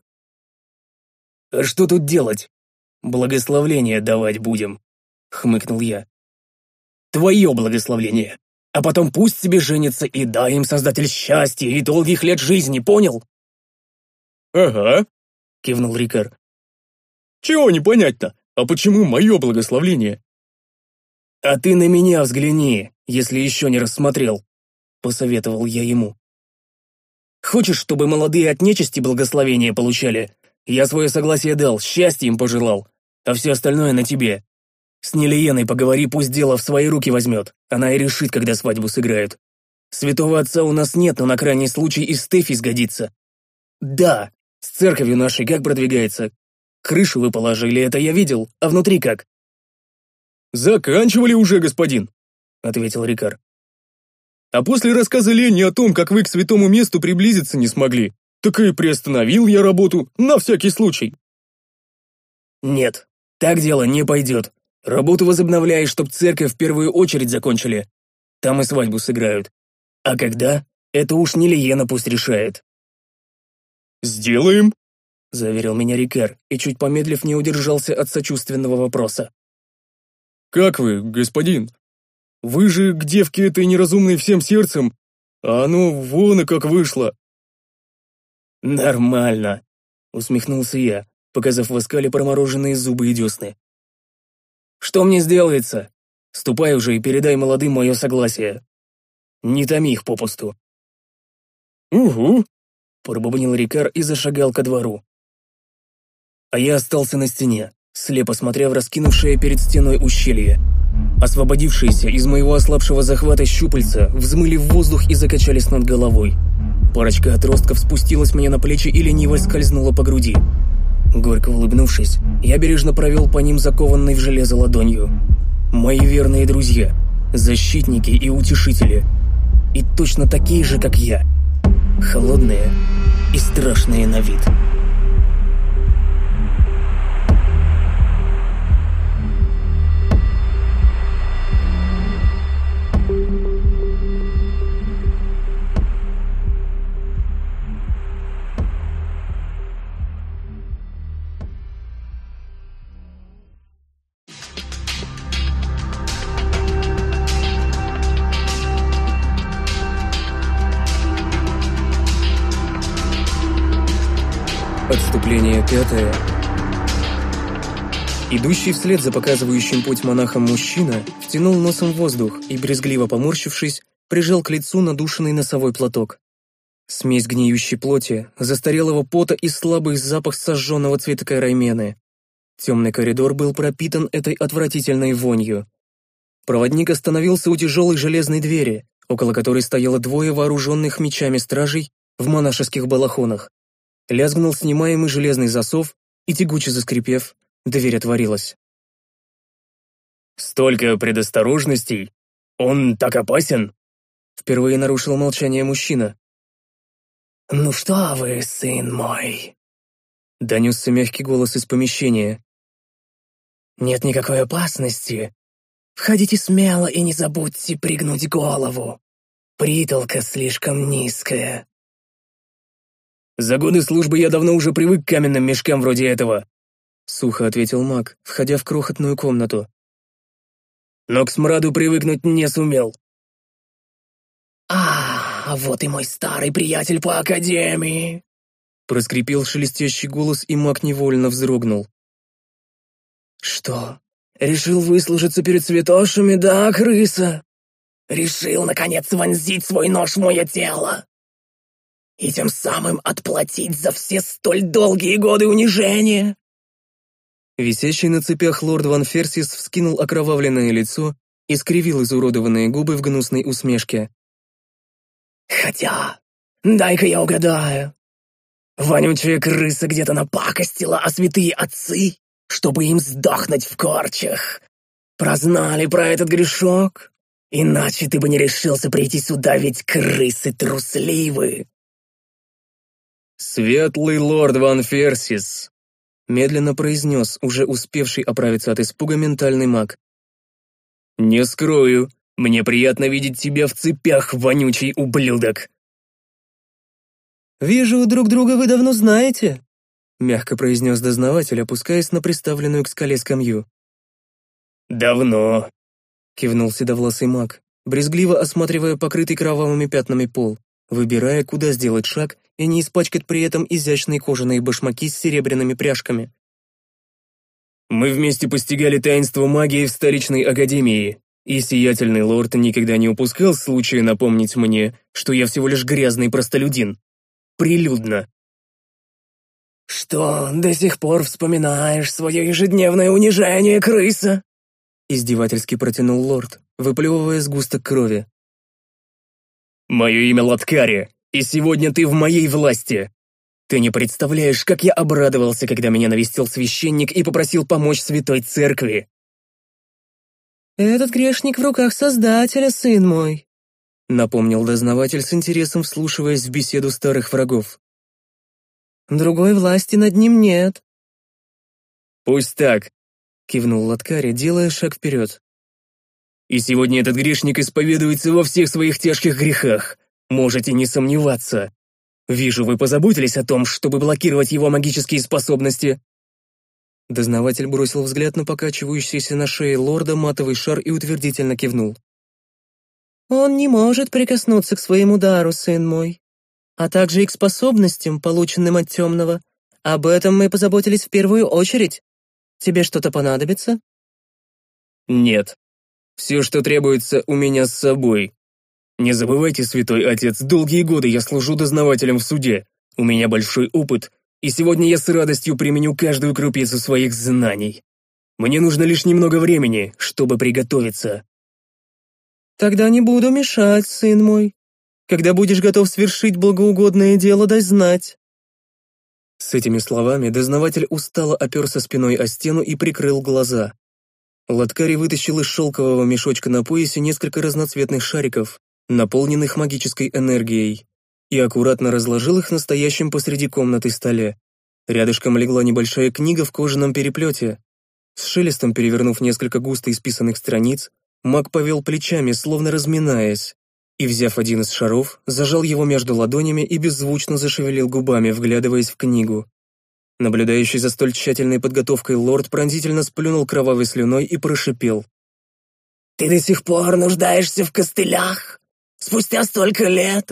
«А что тут делать? Благословление давать будем», — хмыкнул я. «Твое благословление, а потом пусть себе женится и дай им создатель счастья и долгих лет жизни, понял?» «Ага», — кивнул Рикар. «Чего не понять-то? А почему мое благословление? А ты на меня взгляни, если еще не рассмотрел, посоветовал я ему. Хочешь, чтобы молодые от нечисти благословения получали? Я свое согласие дал, счастья им пожелал, а все остальное на тебе. С Нелиеной поговори, пусть дело в свои руки возьмет. Она и решит, когда свадьбу сыграют. Святого отца у нас нет, но на крайний случай и Стефи сгодится. Да, с церковью нашей как продвигается? Крышу вы положили, это я видел, а внутри как?» «Заканчивали уже, господин», — ответил Рикар. А после рассказа Ленни о том, как вы к святому месту приблизиться не смогли, так и приостановил я работу на всякий случай. Нет, так дело не пойдет. Работу возобновляешь, чтоб церковь в первую очередь закончили. Там и свадьбу сыграют. А когда? Это уж не Лиена пусть решает. «Сделаем», — заверил меня Рикар и, чуть помедлив, не удержался от сочувственного вопроса. «Как вы, господин? Вы же к девке этой неразумной всем сердцем, а оно вон и как вышло». «Нормально», — усмехнулся я, показав в оскале промороженные зубы и десны. «Что мне сделается? Ступай уже и передай молодым мое согласие. Не томи их попусту». «Угу», пробубнил Рикар и зашагал ко двору. А я остался на стене, слепо смотря в раскинувшее перед стеной ущелье. Освободившиеся из моего ослабшего захвата щупальца взмыли в воздух и закачались над головой. Парочка отростков спустилась мне на плечи и лениво скользнула по груди. Горько улыбнувшись, я бережно провел по ним закованной в железо ладонью. Мои верные друзья, защитники и утешители. И точно такие же, как я – холодные и страшные на вид. Идущий вслед за показывающим путь монахом мужчина втянул носом воздух и, брезгливо поморщившись, прижал к лицу надушенный носовой платок. Смесь гниющей плоти, застарелого пота и слабый запах сожженного цвета раймены. Темный коридор был пропитан этой отвратительной вонью. Проводник остановился у тяжелой железной двери, около которой стояло двое вооруженных мечами стражей в монашеских балахонах. Лязгнул снимаемый железный засов, и, тягуче заскрипев, дверь отворилась. «Столько предосторожностей! Он так опасен?» Впервые нарушил молчание мужчина. «Ну что вы, сын мой?» Донесся мягкий голос из помещения. «Нет никакой опасности. Входите смело и не забудьте пригнуть голову. Притолка слишком низкая. «За годы службы я давно уже привык к каменным мешкам вроде этого», — сухо ответил маг, входя в крохотную комнату. «Но к смраду привыкнуть не сумел». «А, вот и мой старый приятель по академии!» Проскрипел шелестящий голос, и маг невольно вздрогнул. «Что, решил выслужиться перед святошами, да, крыса? Решил, наконец, вонзить свой нож в мое тело? и тем самым отплатить за все столь долгие годы унижения. Висящий на цепях лорд Ван Ферсис вскинул окровавленное лицо и скривил изуродованные губы в гнусной усмешке. «Хотя, дай-ка я угадаю. Вонючая крыса где-то напакостила, а святые отцы, чтобы им сдохнуть в корчах, прознали про этот грешок? Иначе ты бы не решился прийти сюда, ведь крысы трусливы. «Светлый лорд Ван Ферсис», — медленно произнес уже успевший оправиться от испуга ментальный маг. «Не скрою, мне приятно видеть тебя в цепях, вонючий ублюдок!» «Вижу, друг друга вы давно знаете», — мягко произнес дознаватель, опускаясь на приставленную к скале скамью. «Давно», — кивнул седовласый маг, брезгливо осматривая покрытый кровавыми пятнами пол выбирая, куда сделать шаг и не испачкать при этом изящные кожаные башмаки с серебряными пряжками. «Мы вместе постигали таинство магии в столичной академии, и сиятельный лорд никогда не упускал случая напомнить мне, что я всего лишь грязный простолюдин. Прилюдно». «Что, до сих пор вспоминаешь свое ежедневное унижение, крыса?» Издевательски протянул лорд, выплевывая сгусток крови. Мое имя Латкари, и сегодня ты в моей власти. Ты не представляешь, как я обрадовался, когда меня навестил священник и попросил помочь святой церкви. Этот грешник в руках Создателя, сын мой. напомнил дознаватель с интересом, вслушиваясь в беседу старых врагов. «Другой власти над ним нет». «Пусть так», — кивнул Латкари, делая шаг вперед. «И сегодня этот грешник исповедуется во всех своих тяжких грехах. Можете не сомневаться. Вижу, вы позаботились о том, чтобы блокировать его магические способности». Дознаватель бросил взгляд на покачивающийся на шее лорда матовый шар и утвердительно кивнул. «Он не может прикоснуться к своему дару, сын мой, а также и к способностям, полученным от темного. Об этом мы позаботились в первую очередь. Тебе что-то понадобится?» «Нет. Все, что требуется, у меня с собой. Не забывайте, святой отец, долгие годы я служу дознавателем в суде. У меня большой опыт, и сегодня я с радостью применю каждую крупицу своих знаний. Мне нужно лишь немного времени, чтобы приготовиться». «Тогда не буду мешать, сын мой. Когда будешь готов свершить благоугодное дело, дай знать». С этими словами дознаватель устало оперся спиной о стену и прикрыл глаза. Латкари вытащил из шелкового мешочка на поясе несколько разноцветных шариков, наполненных магической энергией, и аккуратно разложил их настоящем посреди комнаты столе. Рядышком легла небольшая книга в кожаном переплете. С шелестом перевернув несколько густо исписанных страниц, маг повел плечами, словно разминаясь, и, взяв один из шаров, зажал его между ладонями и беззвучно зашевелил губами, вглядываясь в книгу. Наблюдающий за столь тщательной подготовкой лорд пронзительно сплюнул кровавой слюной и прошипел. «Ты до сих пор нуждаешься в костылях? Спустя столько лет?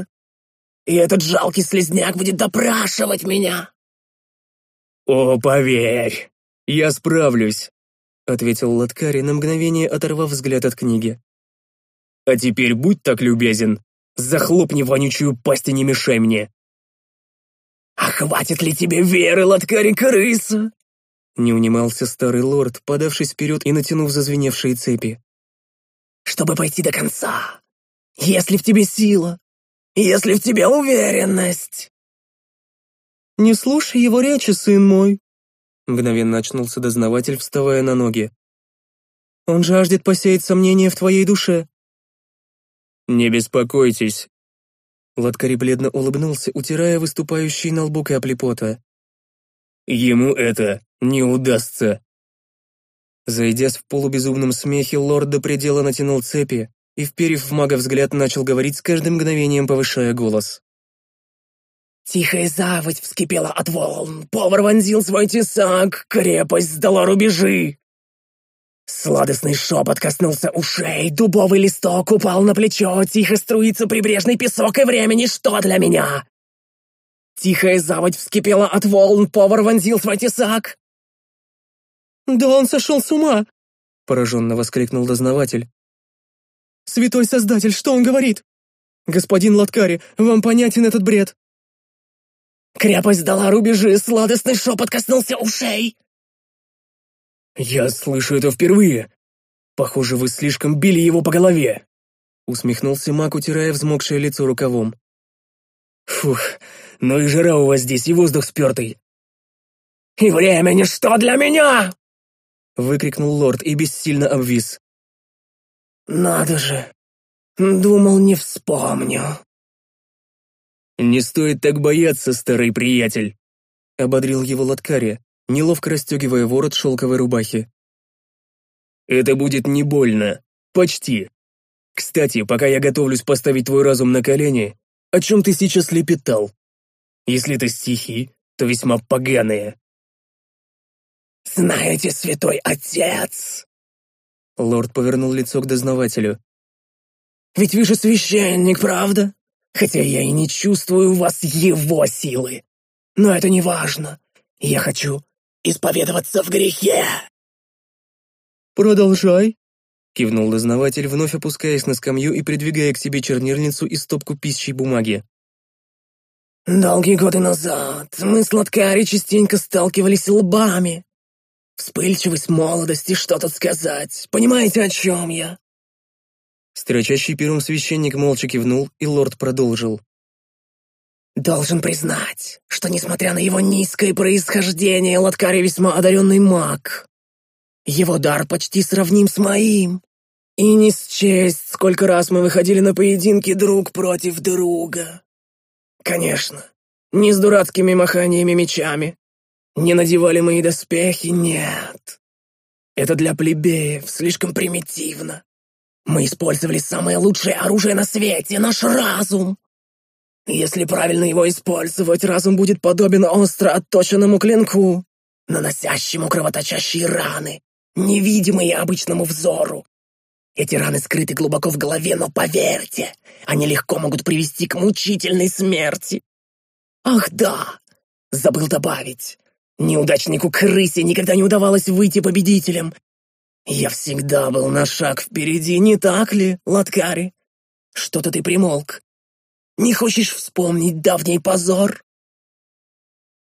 И этот жалкий слезняк будет допрашивать меня!» «О, поверь, я справлюсь», — ответил Латкари, на мгновение оторвав взгляд от книги. «А теперь будь так любезен, захлопни вонючую пасть и не мешай мне». «А хватит ли тебе веры, Латкари-крыса?» Не унимался старый лорд, подавшись вперед и натянув зазвеневшие цепи. «Чтобы пойти до конца, если в тебе сила, если в тебе уверенность». «Не слушай его речи, сын мой», — мгновенно очнулся дознаватель, вставая на ноги. «Он жаждет посеять сомнения в твоей душе». «Не беспокойтесь». Латкари бледно улыбнулся, утирая выступающий на лбу капли пота. «Ему это не удастся». Зайдясь в полубезумном смехе, лорд до предела натянул цепи и, вперев в мага взгляд, начал говорить с каждым мгновением, повышая голос. Тихая заводь вскипела от волн, повар вонзил свой тесак, крепость сдала рубежи. Сладостный шепот коснулся ушей, дубовый листок упал на плечо, тихо струится прибрежный песок, и время ничто для меня. Тихая заводь вскипела от волн, повар вонзил свой тесак. «Да он сошел с ума!» — пораженно воскликнул дознаватель. «Святой Создатель, что он говорит? Господин Латкари, вам понятен этот бред?» Крепость дала рубежи, сладостный шепот коснулся ушей. «Я слышу это впервые. Похоже, вы слишком били его по голове», усмехнулся маг, утирая взмокшее лицо рукавом. «Фух, ну и жара у вас здесь, и воздух спертый». «И время ничто для меня!» выкрикнул лорд и бессильно обвис. «Надо же! Думал, не вспомню». «Не стоит так бояться, старый приятель», — ободрил его Латкари, неловко расстегивая ворот шелковой рубахи. «Это будет не больно. Почти. Кстати, пока я готовлюсь поставить твой разум на колени, о чем ты сейчас лепетал? Если это стихи, то весьма поганые». «Знаете, святой отец!» Лорд повернул лицо к дознавателю. «Ведь вы же священник, правда? хотя я и не чувствую в вас его силы. Но это не важно. Я хочу исповедоваться в грехе. Продолжай, кивнул дознаватель, вновь опускаясь на скамью и придвигая к себе чернильницу и стопку пищей бумаги. Долгие годы назад мы с Латкари частенько сталкивались лбами. Вспыльчивость молодости, что тут сказать. Понимаете, о чем я? Строчащий пером священник молча кивнул, и лорд продолжил. «Должен признать, что, несмотря на его низкое происхождение, Латкари весьма одаренный маг. Его дар почти сравним с моим. И не счесть, сколько раз мы выходили на поединки друг против друга. Конечно, не с дурацкими маханиями мечами. Не надевали мои доспехи, нет. Это для плебеев, слишком примитивно. Мы использовали самое лучшее оружие на свете — наш разум. Если правильно его использовать, разум будет подобен остро отточенному клинку, наносящему кровоточащие раны, невидимые обычному взору. Эти раны скрыты глубоко в голове, но поверьте, они легко могут привести к мучительной смерти. Ах да, забыл добавить. Неудачнику крысе никогда не удавалось выйти победителем. Я всегда был на шаг впереди, не так ли, Латкари? Что-то ты примолк. Не хочешь вспомнить давний позор?»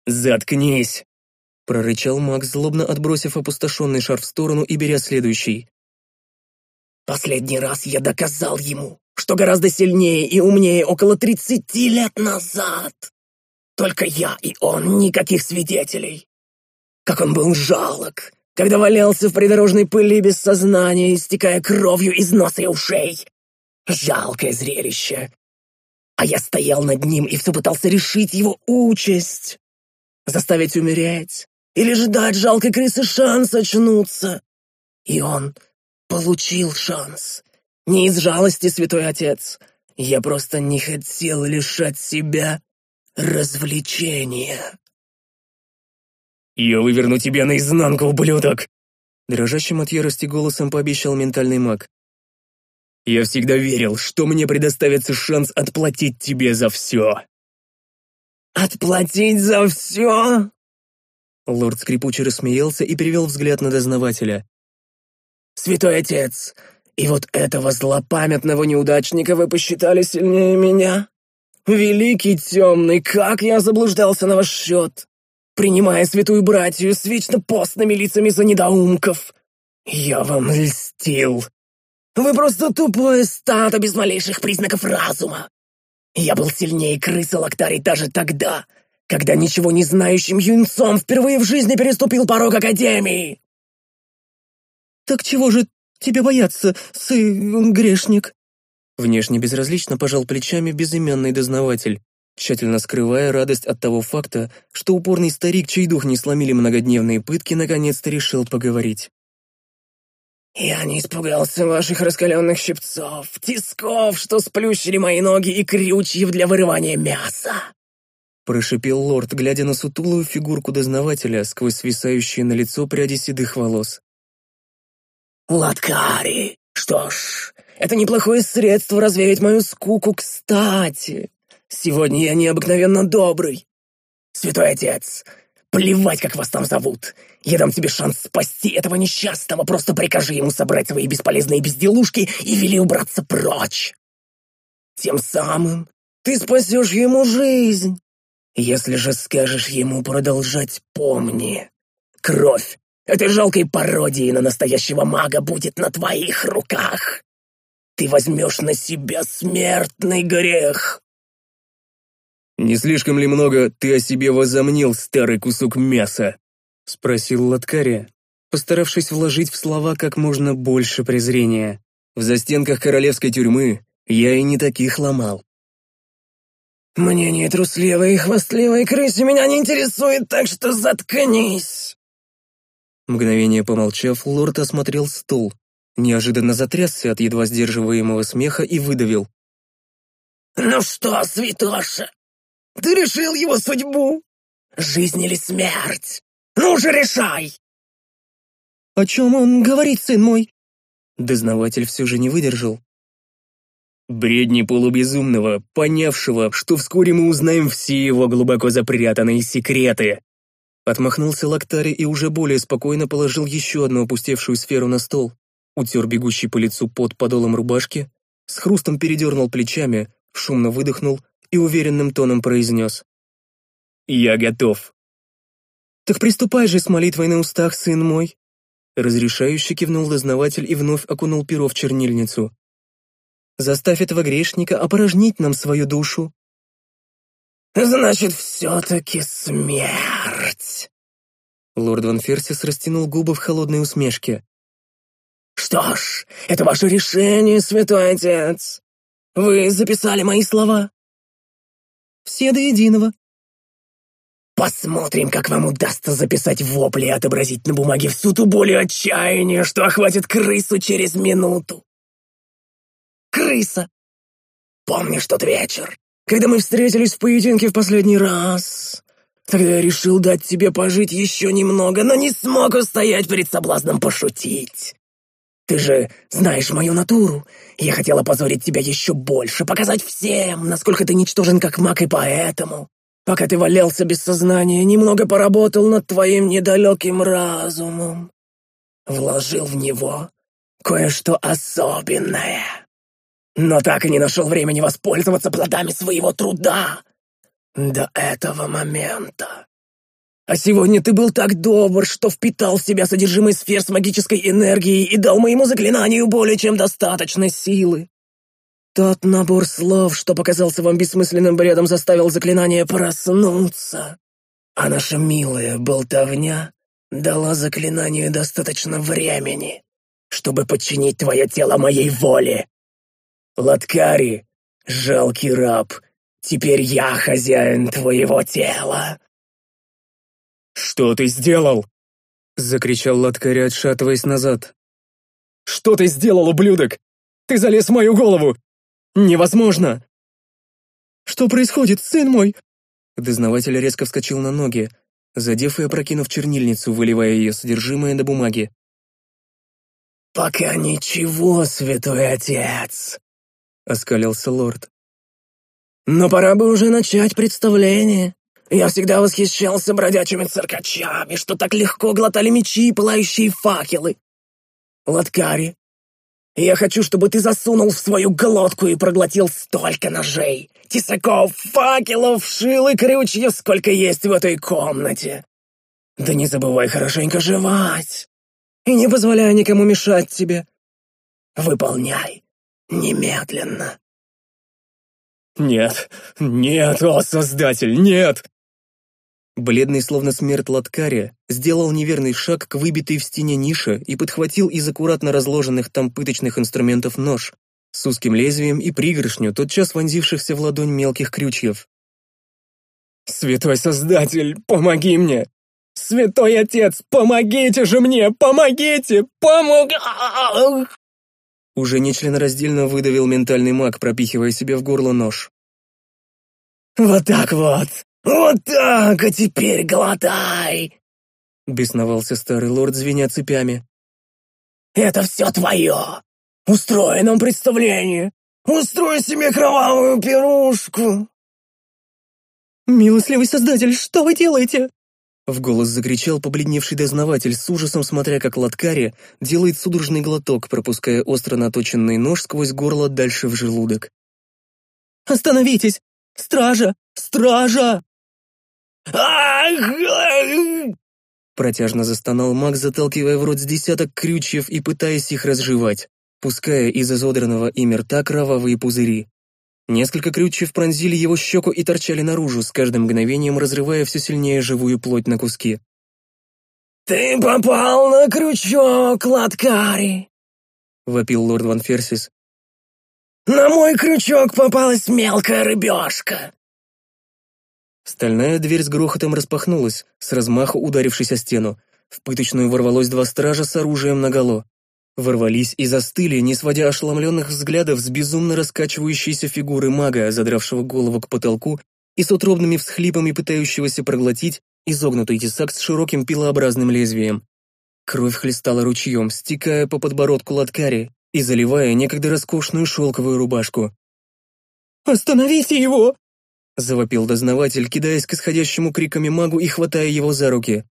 «Заткнись!» — прорычал Макс, злобно отбросив опустошенный шар в сторону и беря следующий. «Последний раз я доказал ему, что гораздо сильнее и умнее около тридцати лет назад. Только я и он, никаких свидетелей. Как он был жалок, когда валялся в придорожной пыли без сознания, истекая кровью из носа и ушей. Жалкое зрелище, а я стоял над ним и все пытался решить его участь. Заставить умереть или же дать жалкой крысе шанс очнуться. И он получил шанс. Не из жалости, святой отец. Я просто не хотел лишать себя развлечения. «Я выверну тебя наизнанку, ублюдок!» Дрожащим от ярости голосом пообещал ментальный маг. Я всегда верил, что мне предоставится шанс отплатить тебе за все. «Отплатить за все?» Лорд скрипуче рассмеялся и перевел взгляд на дознавателя. «Святой отец, и вот этого злопамятного неудачника вы посчитали сильнее меня? Великий темный, как я заблуждался на ваш счет, принимая святую братью с вечно постными лицами за недоумков. Я вам льстил, вы просто тупое стадо без малейших признаков разума. Я был сильнее крысы Лактари даже тогда, когда ничего не знающим юнцом впервые в жизни переступил порог Академии. «Так чего же тебе бояться, сы... грешник?» Внешне безразлично пожал плечами безымянный дознаватель, тщательно скрывая радость от того факта, что упорный старик, чей дух не сломили многодневные пытки, наконец-то решил поговорить. «Я не испугался ваших раскаленных щипцов, тисков, что сплющили мои ноги и крючьев для вырывания мяса!» Прошипел лорд, глядя на сутулую фигурку дознавателя сквозь свисающие на лицо пряди седых волос. «Латкари! Что ж, это неплохое средство развеять мою скуку, кстати. Сегодня я необыкновенно добрый. Святой отец, Плевать, как вас там зовут. Я дам тебе шанс спасти этого несчастного. Просто прикажи ему собрать свои бесполезные безделушки и вели убраться прочь. Тем самым ты спасешь ему жизнь. Если же скажешь ему продолжать, помни. Кровь этой жалкой пародии на настоящего мага будет на твоих руках. Ты возьмешь на себя смертный грех. «Не слишком ли много ты о себе возомнил, старый кусок мяса?» — спросил Латкария, постаравшись вложить в слова как можно больше презрения. «В застенках королевской тюрьмы я и не таких ломал». «Мнение трусливой и хвастливой крысы меня не интересует, так что заткнись!» Мгновение помолчав, лорд осмотрел стол, неожиданно затрясся от едва сдерживаемого смеха и выдавил. «Ну что, святоша, ты решил его судьбу? Жизнь или смерть? Ну же, решай!» «О чем он говорит, сын мой?» Дознаватель все же не выдержал. Бредни полубезумного, понявшего, что вскоре мы узнаем все его глубоко запрятанные секреты. Отмахнулся Лактари и уже более спокойно положил еще одну опустевшую сферу на стол, утер бегущий по лицу под подолом рубашки, с хрустом передернул плечами, шумно выдохнул и уверенным тоном произнес. «Я готов». «Так приступай же с молитвой на устах, сын мой!» Разрешающе кивнул дознаватель и вновь окунул перо в чернильницу. «Заставь этого грешника опорожнить нам свою душу». «Значит, все-таки смерть!» Лорд Ван Ферсис растянул губы в холодной усмешке. Что ж, это ваше решение, святой отец. Вы записали мои слова? Все до единого. Посмотрим, как вам удастся записать вопли и отобразить на бумаге всю ту боль и отчаяние, что охватит крысу через минуту. Крыса. Помнишь тот вечер, когда мы встретились в поединке в последний раз? Тогда я решил дать тебе пожить еще немного, но не смог устоять перед соблазном пошутить. Ты же знаешь мою натуру. Я хотел опозорить тебя еще больше, показать всем, насколько ты ничтожен как маг, и поэтому, пока ты валялся без сознания, немного поработал над твоим недалеким разумом. Вложил в него кое-что особенное. Но так и не нашел времени воспользоваться плодами своего труда до этого момента. А сегодня ты был так добр, что впитал в себя содержимое сфер с магической энергией и дал моему заклинанию более чем достаточно силы. Тот набор слов, что показался вам бессмысленным бредом, заставил заклинание проснуться. А наша милая болтовня дала заклинанию достаточно времени, чтобы подчинить твое тело моей воле. Латкари, жалкий раб, теперь я хозяин твоего тела. «Что ты сделал?» — закричал Латкари, отшатываясь назад. «Что ты сделал, ублюдок? Ты залез в мою голову! Невозможно!» «Что происходит, сын мой?» Дознаватель резко вскочил на ноги, задев и опрокинув чернильницу, выливая ее содержимое до бумаги. «Пока ничего, святой отец!» — оскалился лорд. «Но пора бы уже начать представление. Я всегда восхищался бродячими циркачами, что так легко глотали мечи и пылающие факелы. Латкари, я хочу, чтобы ты засунул в свою глотку и проглотил столько ножей, тесаков, факелов, шил и крючьев, сколько есть в этой комнате. Да не забывай хорошенько жевать и не позволяй никому мешать тебе. Выполняй немедленно. «Нет, нет, о, Создатель, нет!» Бледный, словно смерть Латкария, сделал неверный шаг к выбитой в стене нише и подхватил из аккуратно разложенных там пыточных инструментов нож с узким лезвием и пригоршню, тотчас вонзившихся в ладонь мелких крючьев. «Святой Создатель, помоги мне! Святой Отец, помогите же мне! Помогите! Помог...» Уже нечленораздельно выдавил ментальный маг, пропихивая себе в горло нож. «Вот так вот! «Вот так, а теперь глотай!» Бесновался старый лорд, звеня цепями. «Это все твое! Устрой нам представление! Устрой себе кровавую пирушку!» «Милостливый создатель, что вы делаете?» В голос закричал побледневший дознаватель с ужасом, смотря как Латкари делает судорожный глоток, пропуская остро наточенный нож сквозь горло дальше в желудок. «Остановитесь! Стража! Стража!» Протяжно застонал маг, заталкивая в рот с десяток крючьев и пытаясь их разжевать, пуская из изодранного им рта кровавые пузыри. Несколько крючьев пронзили его щеку и торчали наружу, с каждым мгновением разрывая все сильнее живую плоть на куски. «Ты попал на крючок, Латкари!» — вопил лорд Ван Ферсис. «На мой крючок попалась мелкая рыбешка. Стальная дверь с грохотом распахнулась, с размаху ударившись о стену. В пыточную ворвалось два стража с оружием наголо. Ворвались и застыли, не сводя ошеломленных взглядов с безумно раскачивающейся фигуры мага, задравшего голову к потолку и с утробными всхлипами пытающегося проглотить изогнутый тесак с широким пилообразным лезвием. Кровь хлестала ручьем, стекая по подбородку латкари и заливая некогда роскошную шелковую рубашку. «Остановите его!» Завопил дознаватель, кидаясь к исходящему криками магу и хватая его за руки.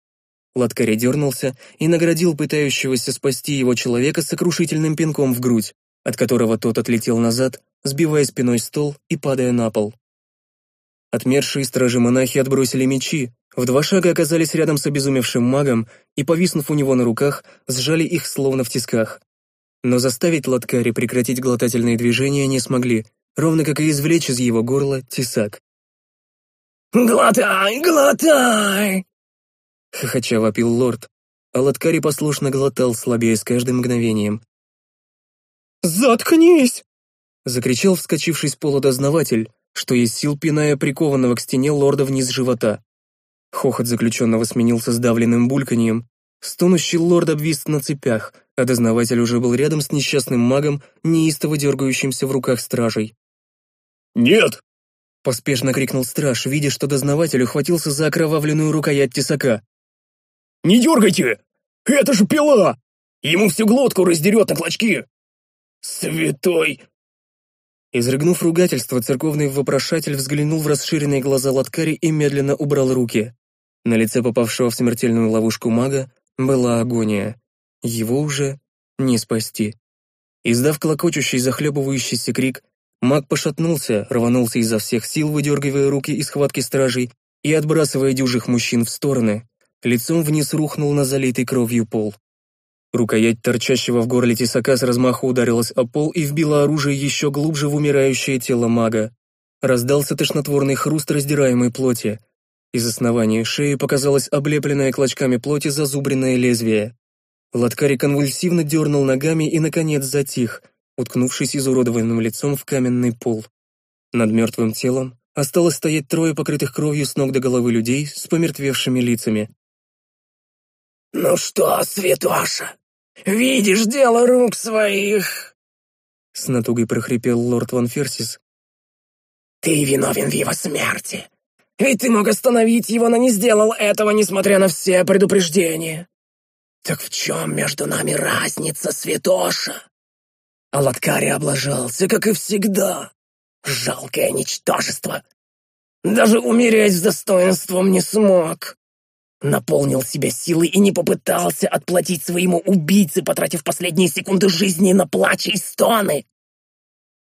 Латкари дернулся и наградил пытающегося спасти его человека сокрушительным пинком в грудь, от которого тот отлетел назад, сбивая спиной стол и падая на пол. Отмершие стражи-монахи отбросили мечи, в два шага оказались рядом с обезумевшим магом и, повиснув у него на руках, сжали их словно в тисках. Но заставить Латкари прекратить глотательные движения не смогли, ровно как и извлечь из его горла тесак. «Глотай, глотай!» Хохоча вопил лорд, а Латкари послушно глотал, слабее с каждым мгновением, «Заткнись!» — закричал вскочивший с пола дознаватель, что из сил пиная прикованного к стене лорда вниз живота. Хохот заключенного сменился сдавленным бульканьем. Стонущий лорд обвис на цепях, а дознаватель уже был рядом с несчастным магом, неистово дергающимся в руках стражей. «Нет!» — поспешно крикнул страж, видя, что дознаватель ухватился за окровавленную рукоять тесака. «Не дергайте! Это же пила! Ему всю глотку раздерет на клочки! Святой Изрыгнув ругательство, церковный вопрошатель взглянул в расширенные глаза Латкари и медленно убрал руки. На лице попавшего в смертельную ловушку мага была агония. Его уже не спасти. Издав клокочущий, захлебывающийся крик, маг пошатнулся, рванулся изо всех сил, выдергивая руки из схватки стражей и отбрасывая дюжих мужчин в стороны. Лицом вниз рухнул на залитый кровью пол. Рукоять торчащего в горле тесака с размаху ударилась о пол и вбила оружие еще глубже в умирающее тело мага. Раздался тошнотворный хруст раздираемой плоти. Из основания шеи показалось облепленное клочками плоти зазубренное лезвие. Латкари конвульсивно дернул ногами и, наконец, затих, уткнувшись изуродованным лицом в каменный пол. Над мертвым телом осталось стоять трое покрытых кровью с ног до головы людей с помертвевшими лицами. «Ну что, святоша, Видишь дело рук своих!» С натугой прохрипел лорд Ван Ферсис. «Ты виновен в его смерти. Ведь ты мог остановить его, но не сделал этого, несмотря на все предупреждения. Так в чем между нами разница, святоша?» А Латкари облажался, как и всегда. Жалкое ничтожество. Даже умереть с достоинством не смог наполнил себя силой и не попытался отплатить своему убийце, потратив последние секунды жизни на плач и стоны.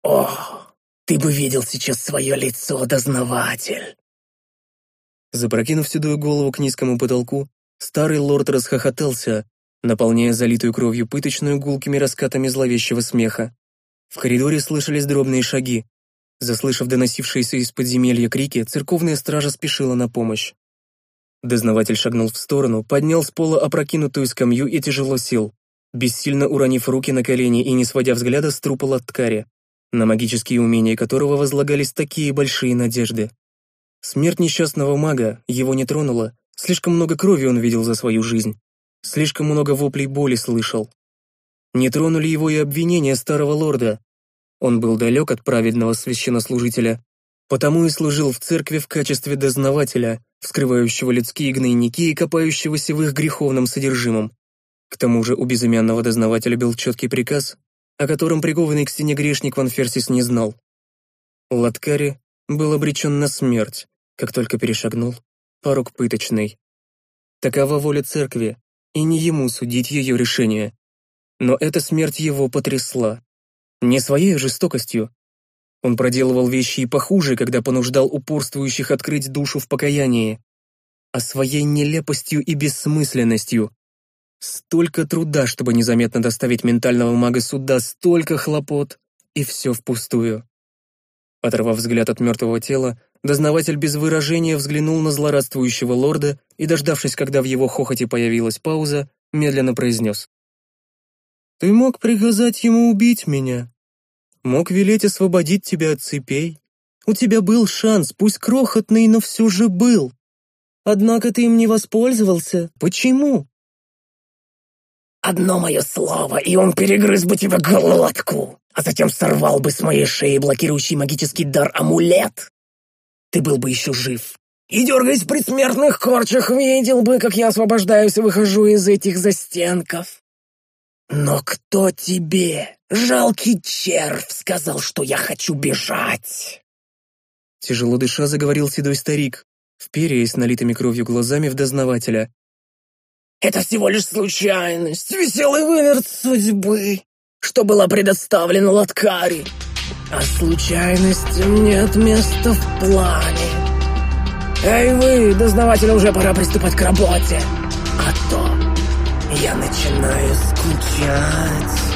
О, ты бы видел сейчас свое лицо, дознаватель. Запрокинув седую голову к низкому потолку, старый лорд расхохотался, наполняя залитую кровью пыточную гулкими раскатами зловещего смеха. В коридоре слышались дробные шаги. Заслышав доносившиеся из подземелья крики, церковная стража спешила на помощь. Дознаватель шагнул в сторону, поднял с пола опрокинутую скамью и тяжело сел, бессильно уронив руки на колени и не сводя взгляда с трупа латкаря, на магические умения которого возлагались такие большие надежды. Смерть несчастного мага его не тронула, слишком много крови он видел за свою жизнь, слишком много воплей боли слышал. Не тронули его и обвинения старого лорда. Он был далек от праведного священнослужителя, потому и служил в церкви в качестве дознавателя, вскрывающего людские гнойники и копающегося в их греховном содержимом. К тому же у безымянного дознавателя был четкий приказ, о котором прикованный к стене грешник Ван Ферсис не знал. Латкари был обречен на смерть, как только перешагнул порог пыточный. Такова воля церкви, и не ему судить ее решение. Но эта смерть его потрясла. Не своей жестокостью, он проделывал вещи и похуже, когда понуждал упорствующих открыть душу в покаянии. А своей нелепостью и бессмысленностью. Столько труда, чтобы незаметно доставить ментального мага сюда, столько хлопот, и все впустую. Оторвав взгляд от мертвого тела, дознаватель без выражения взглянул на злорадствующего лорда и, дождавшись, когда в его хохоте появилась пауза, медленно произнес. «Ты мог приказать ему убить меня, Мог велеть освободить тебя от цепей. У тебя был шанс, пусть крохотный, но все же был. Однако ты им не воспользовался. Почему? Одно мое слово, и он перегрыз бы тебе глотку, а затем сорвал бы с моей шеи блокирующий магический дар амулет. Ты был бы еще жив. И, дергаясь в предсмертных корчах, видел бы, как я освобождаюсь и выхожу из этих застенков. «Но кто тебе, жалкий червь, сказал, что я хочу бежать?» Тяжело дыша заговорил седой старик, вперяясь налитыми кровью глазами в дознавателя. «Это всего лишь случайность, веселый выверт судьбы, что была предоставлена Латкари. А случайностям нет места в плане. Эй вы, дознавателя, уже пора приступать к работе, а то я начинаю скучать.